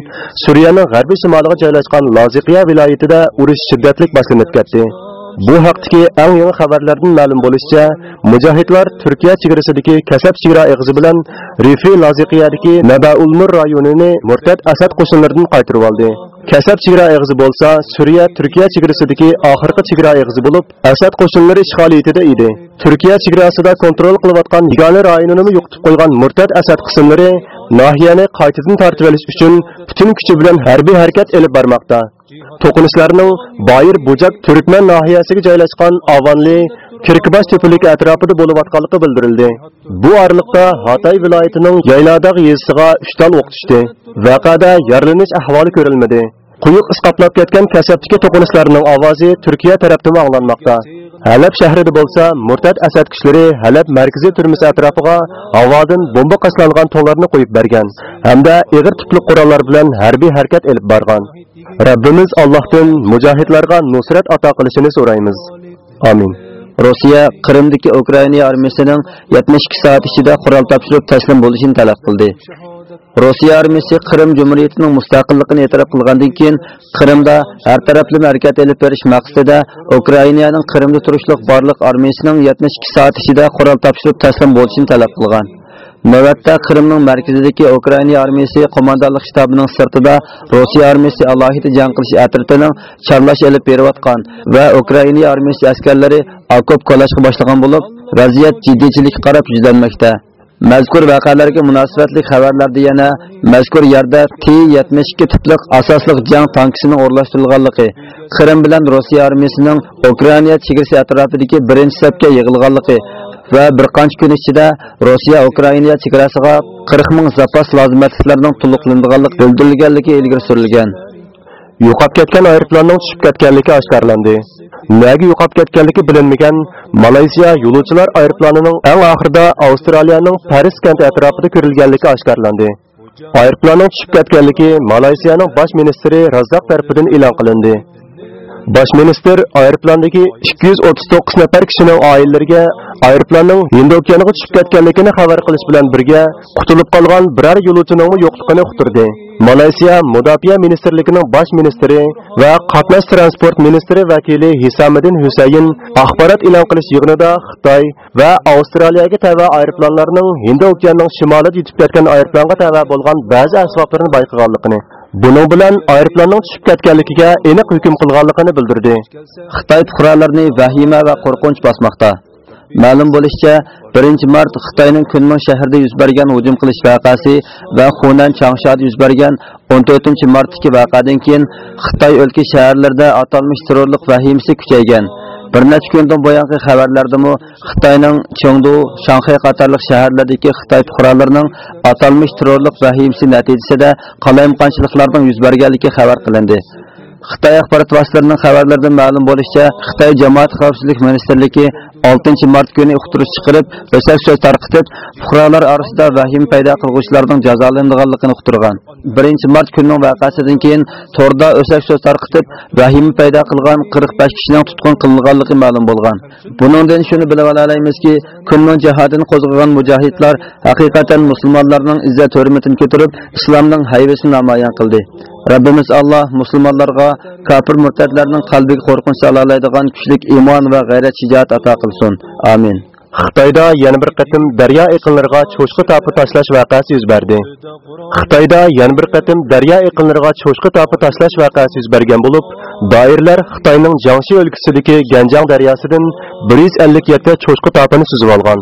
Suriyaning g'arbiy shimoliga joylashgan Loziqiya viloyatida urush shiddatli boshlanib ketdi. Bu haqdagi eng yangi xabarlardan ma'lum bo'lishicha, mujohidlar Turkiya chegarasidagi Kasab chegara eg'izi bilan Rifi Laziqiyadagi Nabaulmur rayonini murtad Asad qo'shinlaridan qaytarib oldi. Kasab chegara eg'izi bo'lsa, Suriya Turkiya chegarasidagi oxirgi chegara eg'izi bo'lib, Asad qo'shinlari ishg'oliyatida edi. Turkiya chegarasida kontrol qilayotgan yagona rayonini yo'qotib qo'ygan murtad Asad qismlari nahiyani qaytadan tartib olish uchun butun kuchi bilan harbiy harakat olib bormoqda. To'qinishlarning boyir bo'jak Turkman nohiyasiga joylashgan ovonli Kirkibash tepalik atrofida bo'layotganligi bildirildi. Bu oraliqda Hatay viloyatining Yayladaq yezisiga uchtal o'q tushdi. Vaqada yaralanish ahvoli ko'rilmadi. Quyuq isqoplab ketgan kasabdiki to'qinishlarning ovozi Turkiya tarafdan anglanmoqda. Halab shahrida bo'lsa, murtad Asad kuchlari Halab markaziy turmush atrofiga havodan bomba qaslangan to'larni qo'yib bergan hamda ig'ir tupli qurollar bilan harbiy harakat olib borgan. Rabbimiz Allohdan mujohidlarga nusrat ato qilishini so'raymiz. Amin. Rossiya Qrimdagi Ukraina armiyasining 72 soat ichida qurol topshirib taslim bo'lishini talab qildi. Rossiya armiyasi Qrim Jumhuriyatining mustaqilligini e'tirof qilgandan keyin Qrimda har taraflama harakat olib berish maqsadida Ukrainaning Qrimda turishliq barliq armiyasining 72 soat ichida qurol topshirib taslim bo'lishini talab qilgan. Navbatda Qrimning markazidagi Ukraina armiyasi qo'mondonlik shtabining sirtida Rossiya armiyasi alohida jang qilish atritining charlash olib berayotgan va Ukraina armiyasi askarlari okop kolashga boshlagan bo'lib, vaziyat jiddiychilikka qarab yuzlanmoqda. Mazkur vaqalarga munosabatli xabarlarda yana mazkur yerda T-72 tipli asosli jang tankisining o'rlashtirilganligi, Qrim bilan Rossiya armiyasining Ukraina chegarasi atrofidagi birinchi safga yig'ilganligi va bir qancha kun ichida Rossiya Ukraina chegarasiga 40 ming zapas lozimatliklarining to'liqlanganligi bildirilganligi ilgari surilgan. Yo'qolib ketgan aeroplanning tushib ketganligi oshkorlandi. Nega yo'qolib ketganligi bilinmagan Malayziya yo'lovchilar aeroplanining eng oxirida Avstraliyaning Paris kent atrofida ko'rilganligi oshkorlandi. Aeroplanning tushib ketganligi Malayziyaning bosh ministri Razzoq tarafidan e'lon qilindi. Bosh minister aeroplandagi 239 nafar kishining oilalariga aeroplanning Hind okeaniga tushib ketganligini xabar qilish bilan birga qutulib qolgan biror yo'lovchining yo'qligini uqtirdi. Malayziya Mudofaa ministrligining bosh ministri va qatnash transport ministri vakili Hisomiddin Husayn axborot e'lon qilish yig'inida Xitoy va Avstraliyaga tava aeroplanlarning Hind okeanining shimolida yetib ketgan aeroplanga tava bo'lgan ba'zi asboblarni bayqaganligini Buning bilan aeroplanning tushib ketganligiga aniq hukm qilganligini bildirdi. Xitoy fuqarolarini vahima va qo'rqinch bosmoqda. Ma'lum bo'lishicha, 1 mart Xitoyning Kunming shahrida yuz bergan hujum qilish vaqasi va Xunan Changshuada yuz bergan 14 martdagi voqeadan keyin Xitoy o'lka shaharlarida atalmish terrorlik vahimasi kuchaygan. Bir necha kundan buyangi xabarlardami Xitoyning Chengdu, Shanxay qatorliq shaharlardagi Xitoy fuqarolarining atalmish terrorlik vahimasi natijasida qalayimqanchiliklarning yuz berganligi xabar qilindi. Xitoy axborot vositalarining xabarlaridan ma'lum bo'lishicha, Xitoy jamoat xavfsizlik ministrligi 6 mart kuni uqtirish chiqarib, o'sak so'z tarqitib, fuqarolar orasida vahim paydo qilguvchilarning jazolanganligini uqtirgan. 1 mart kunining voqeasidan keyin Torda o'sak so'z tarqitib, vahim paydo qilgan 45 kishining tutqun qilinganligi ma'lum bo'lgan. Buningdan shuni bilib olamizki, kunning jihadini qo'zg'agan mujohidlar haqiqatan musulmonlarning izzat hurmatini ko'tarib, islomning haybasini namoyon qildi. Rabbimiz Allah musulmonlarga kafir murtadlarning qalbiga qo'rqinch solaydigan kuchlik iymon va g'ayrat shijoat ato qilsin. Amin. Xitoyda yana bir qatim daryo iqinlariga cho'shqi topi tashlash voqeasi yuz berdi. Xitoyda yana bir qatim daryo iqinlariga cho'shqi topi tashlash voqeasi yuz bergan bo'lib, doirlar Xitoyning Jiangxi o'lkasidagi Ganjang daryosidan 157 cho'chqa topini suzib olgan.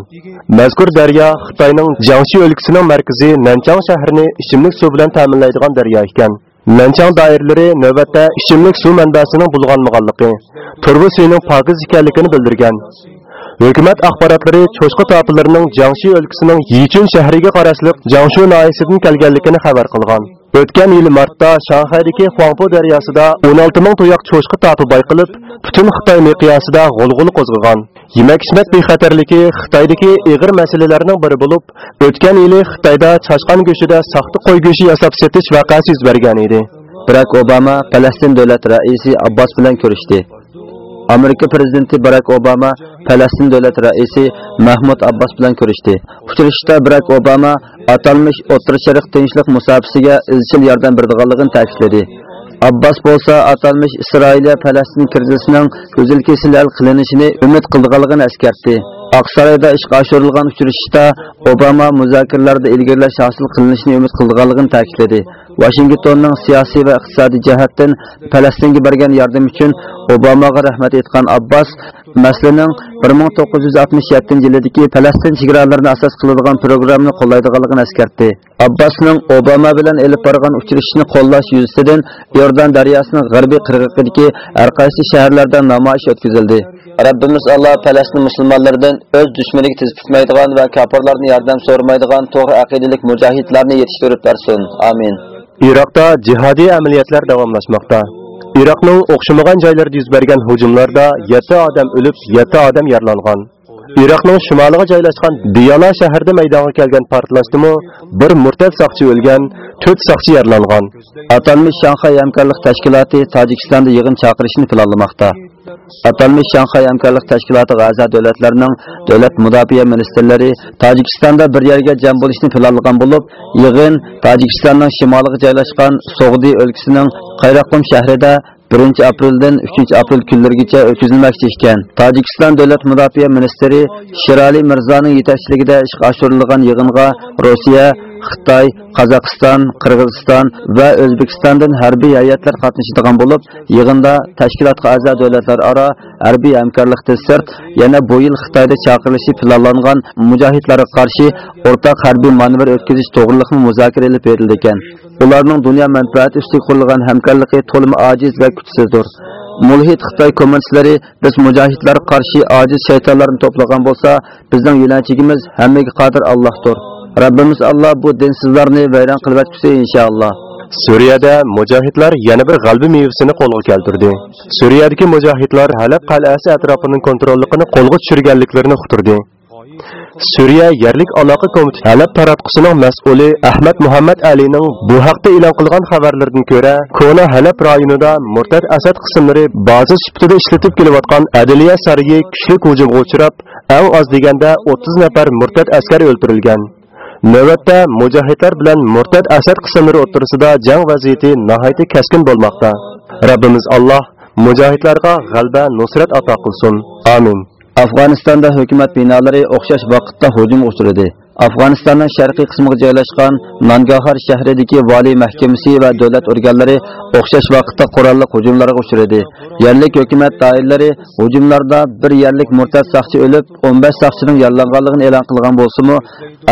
Mazkur daryo Xitoyning Jiangxi o'lkasining markazi Nanchang shahrini ichimlik suv bilan ta'minlaydigan daryo ekan. Nanchang doirlari navbatda ichimlik suv manbasining bulg'anmaganligi, turbi suvining pokiz ekanligini bildirgan. Hukumat axborotlari cho'chqa topilarining Jiangxi o'lkasining Yichun shahriga qarashli Jiangxu noyasidan kelganligini xabar qilgan. O'tgan yil martda Shanxaydagi Huangpu daryosida 16 ming to'yoq cho'chqa topi bayqilib, butun Xitoy miqyosida g'ulg'ul qo'zg'agan. Yemak-ichmak bexatarligi Xitoydagi ig'ir masalalarning biri bo'lib, o'tgan yili Xitoyda chashqan go'shida saxta qo'y go'shi yasab setish voqeasi yuz bergan edi. Barack Obama Falastin davlat raisi Abbas bilan ko'rishdi. Amerika prezidenti Barack Obama Falastin davlat raisi Mahmud Abbos bilan ko'rishdi. Uchrashishda Barack Obama atalmish O'rta Sharq tinchlik musofasiga izchil yordam beradiganligini ta'kidladi. Abbos bo'lsa atalmish Isroiliya Falastin krizisining ko'zil kesil hal qilinishini umid qilganligini eskartdi. Aqsaroyda ishga oshirilgan uchrashishda Obama muzokaralarda ilgirlash hosil qilinishini umid qilganligini ta'kidladi. Washingtonning siyosiy va iqtisodiy jihatdan Falastinga bergan yordam uchun Obamaga rahmat aytgan Abbas masalaning 1967 yildagi Falastin chegaralarini asos qiladigan programmani qo'llaydiganligini eskartdi. Abbasning Obama bilan elib borgan uchrashishni qo'llash yuzasidan Yordan daryosining g'arbiy qirg'og'idagi har qaysi shaharlarda namoyish o'tkazildi. Rabbimiz Alloh Falastin musulmonlaridan o'z dushmaniga tiz tutmaydigan va kafirlarni yordam so'ramaydigan to'g'ri aqidalik mujohidlarni yetishtirib bersin. Amin. Iroqda jihodiy amaliyotlar davomlashmoqda. Iroqning o'xshamagan joylarida yuz bergan hujumlarda 7 odam o'lib, 7 odam yaralangan. Iroqning shimoliga joylashgan Diyala shahrida maydonga kelgan portlashdimi bir murtad soqchi o'lgan, 4 soqchi yaralangan. Atalmish Shanxay hamkorlik tashkiloti Tojikistonda yig'in chaqirishni planlamoqda. Atalmış Shanxay hamkorlik tashkilotiga a'zo davlatlarning davlat mudofaa ministrlari Tojikistonda bir yerga jam bo'lishni planlagan bo'lib, yig'in Tojikistonning shimoliga joylashgan Sog'di o'lkasining Qayroqum shahrida 1 apreldan 3 aprel kunlarigacha o'tkazilmoqchi ekan. Tojikiston davlat mudofaa ministri Shirali Mirzoning yetakchiligida ishga oshirilgan yig'inga Rossiya, Xitoy, Qozog'iston, Qirg'iziston va O'zbekistondan harbiy hay'atlar qatnashadigan bo'lib, yig'inda tashkilotga a'zo davlatlar aro harbiy hamkorlikdan sirt yana bu yil Xitoyda chaqirilishi planlangan mujohidlarga qarshi o'rtaq harbiy manevr o'tkazish to'g'rilikni muzokara qilib berildi ekan. Ularning dunyo manfaati ustiga qurilgan hamkorligi to'liq ojiz va kuchsizdir. Mulhid Xitoy kommunistlari biz mujohidlar qarshi ojiz shaytonlarni to'plagan bo'lsa, bizning yo'lanchigimiz hammaga qodir Allohdir. Rabbimiz Alloh bu dinsizlarni vayron qilib o'tkusi inshaalloh. Suriyada mujohidlar yana bir g'albi mevasini qo'lga keltirdi. Suriyadagi mujohidlar Halab qal'asi atrofining kontrolligini qo'lga tushirganliklarini xutirdi. Suriya Yerlik aloqa komiteti Halab taratqusining mas'uli Ahmad Muhammad Alining bu haqda e'lon qilgan xabarlardan ko'ra, Kona Halab rayonida murtad Asad qismlari baza sifatida ishlatib kelayotgan Adliya sariyi kuchli hujumga uchrab, eng oz deganda 30 nafar murtad askar o'ldirilgan. Navbatda mujohidlar bilan murtad Asad qismlari o'rtasida jang vaziyati nihoyatda kaskin bo'lmoqda. Rabbimiz Alloh mujohidlarga g'alaba, nusrat ato qilsin. Amin. Afg'onistonda hukumat binolari o'xshash vaqtda hujum uchradi. Afg'onistonning sharqiy qismiga joylashgan Nangahar shahridagi valiy mahkamasi va davlat organlari o'xshash vaqtda qurolli hujumlarga uchradi. Yerlik hukumat doiralari hujumlarda bir yerlik murtad saqchi o'lib, 15 saqchining yaralanganligini e'lon qilgan bo'lsa-mu,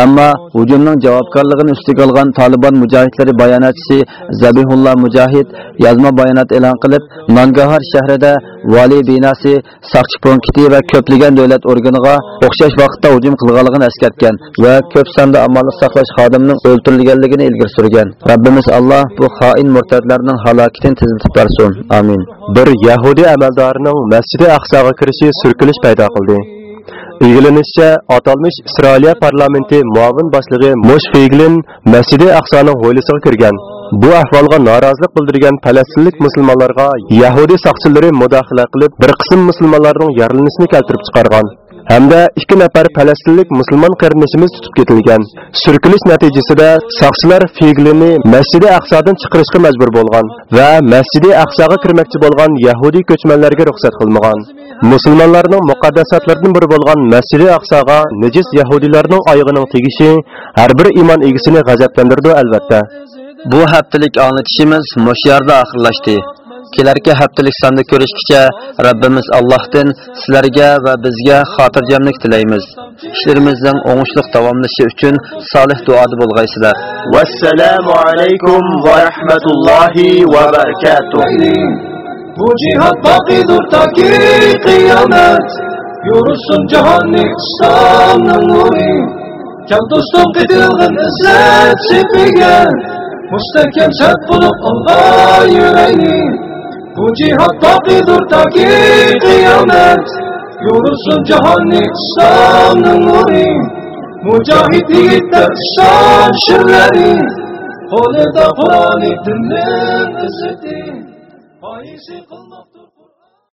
ammo hujumning javobgarligini ustiga olgan Taliban mujohidlari bayonotchisi Zabihullah Mujohid yozma bayonot e'lon qilib, Nangahar shahrida vali binosi, saqchi punkti va ko'plagan davlat organiga o'xshash vaqtda hujum qilganligini eskartgan va ko'p sonda amallik saqlash xodimining o'ltirilganligini ilgari surgan. robbimiz Alloh bu xoin murtadlarning halokatini tezlatib bersin. Amin. Bir yahudiy amaldorining Masjidi Aqsoga kirishi surkilish paydo qildi. Ilgilanishicha, atalmish Isroiliya parlamenti muavin boshlig'i Mosh Feiglin Masjidi Aqsoning hovlisiga kirgan. Bu ahvolga norozilik bildirgan falastinlik musulmonlarga Yahudi soqchilari mudohala qilib, bir qism musulmonlarning yaralanishini keltirib chiqargan. hamda ikki nafar falastinlik musulmon qarindoshimiz tutib ketilgan. Surkilish natijasida soqchilar feglini Masjidi Aqsodan chiqarishga majbur bo'lgan va Masjidi Aqsoga kirmoqchi bo'lgan Yahudi ko'chmanlarga ruxsat qilmagan. Musulmonlarning muqaddasatlaridan biri bo'lgan Masjidi Aqsoga najis Yahudilarning oyog'ining tegishi har bir iymon egisini g'azablantirdi albatta. Bu haftalik anlatışımız mush yerda oxirlashdi. Kelarki haftalik sonda ko'rishgacha Rabbimiz Allohdan sizlarga va bizga xotirjamlik tilaymiz. Ishlarimizning o'ngishli davomlashi uchun solih duoda bo'lg'aysizlar. Vassalamu alaykum va rahmatullohi va barakatuh. Bu cihat baqidur taki qiyomat Yorulsun cehennik İslam'ın nuri Kel dostum qitilgin izzet sepiga Müstehkem şart bulup Allah yüreği. Bu cihat bakidur ta ki kıyamet. Yunus'un cehenni İslam'ın nuri. Mücahit yiğitler İslam şirleri Koleda Kur'an-ı dinin izzeti. Faizi kılmak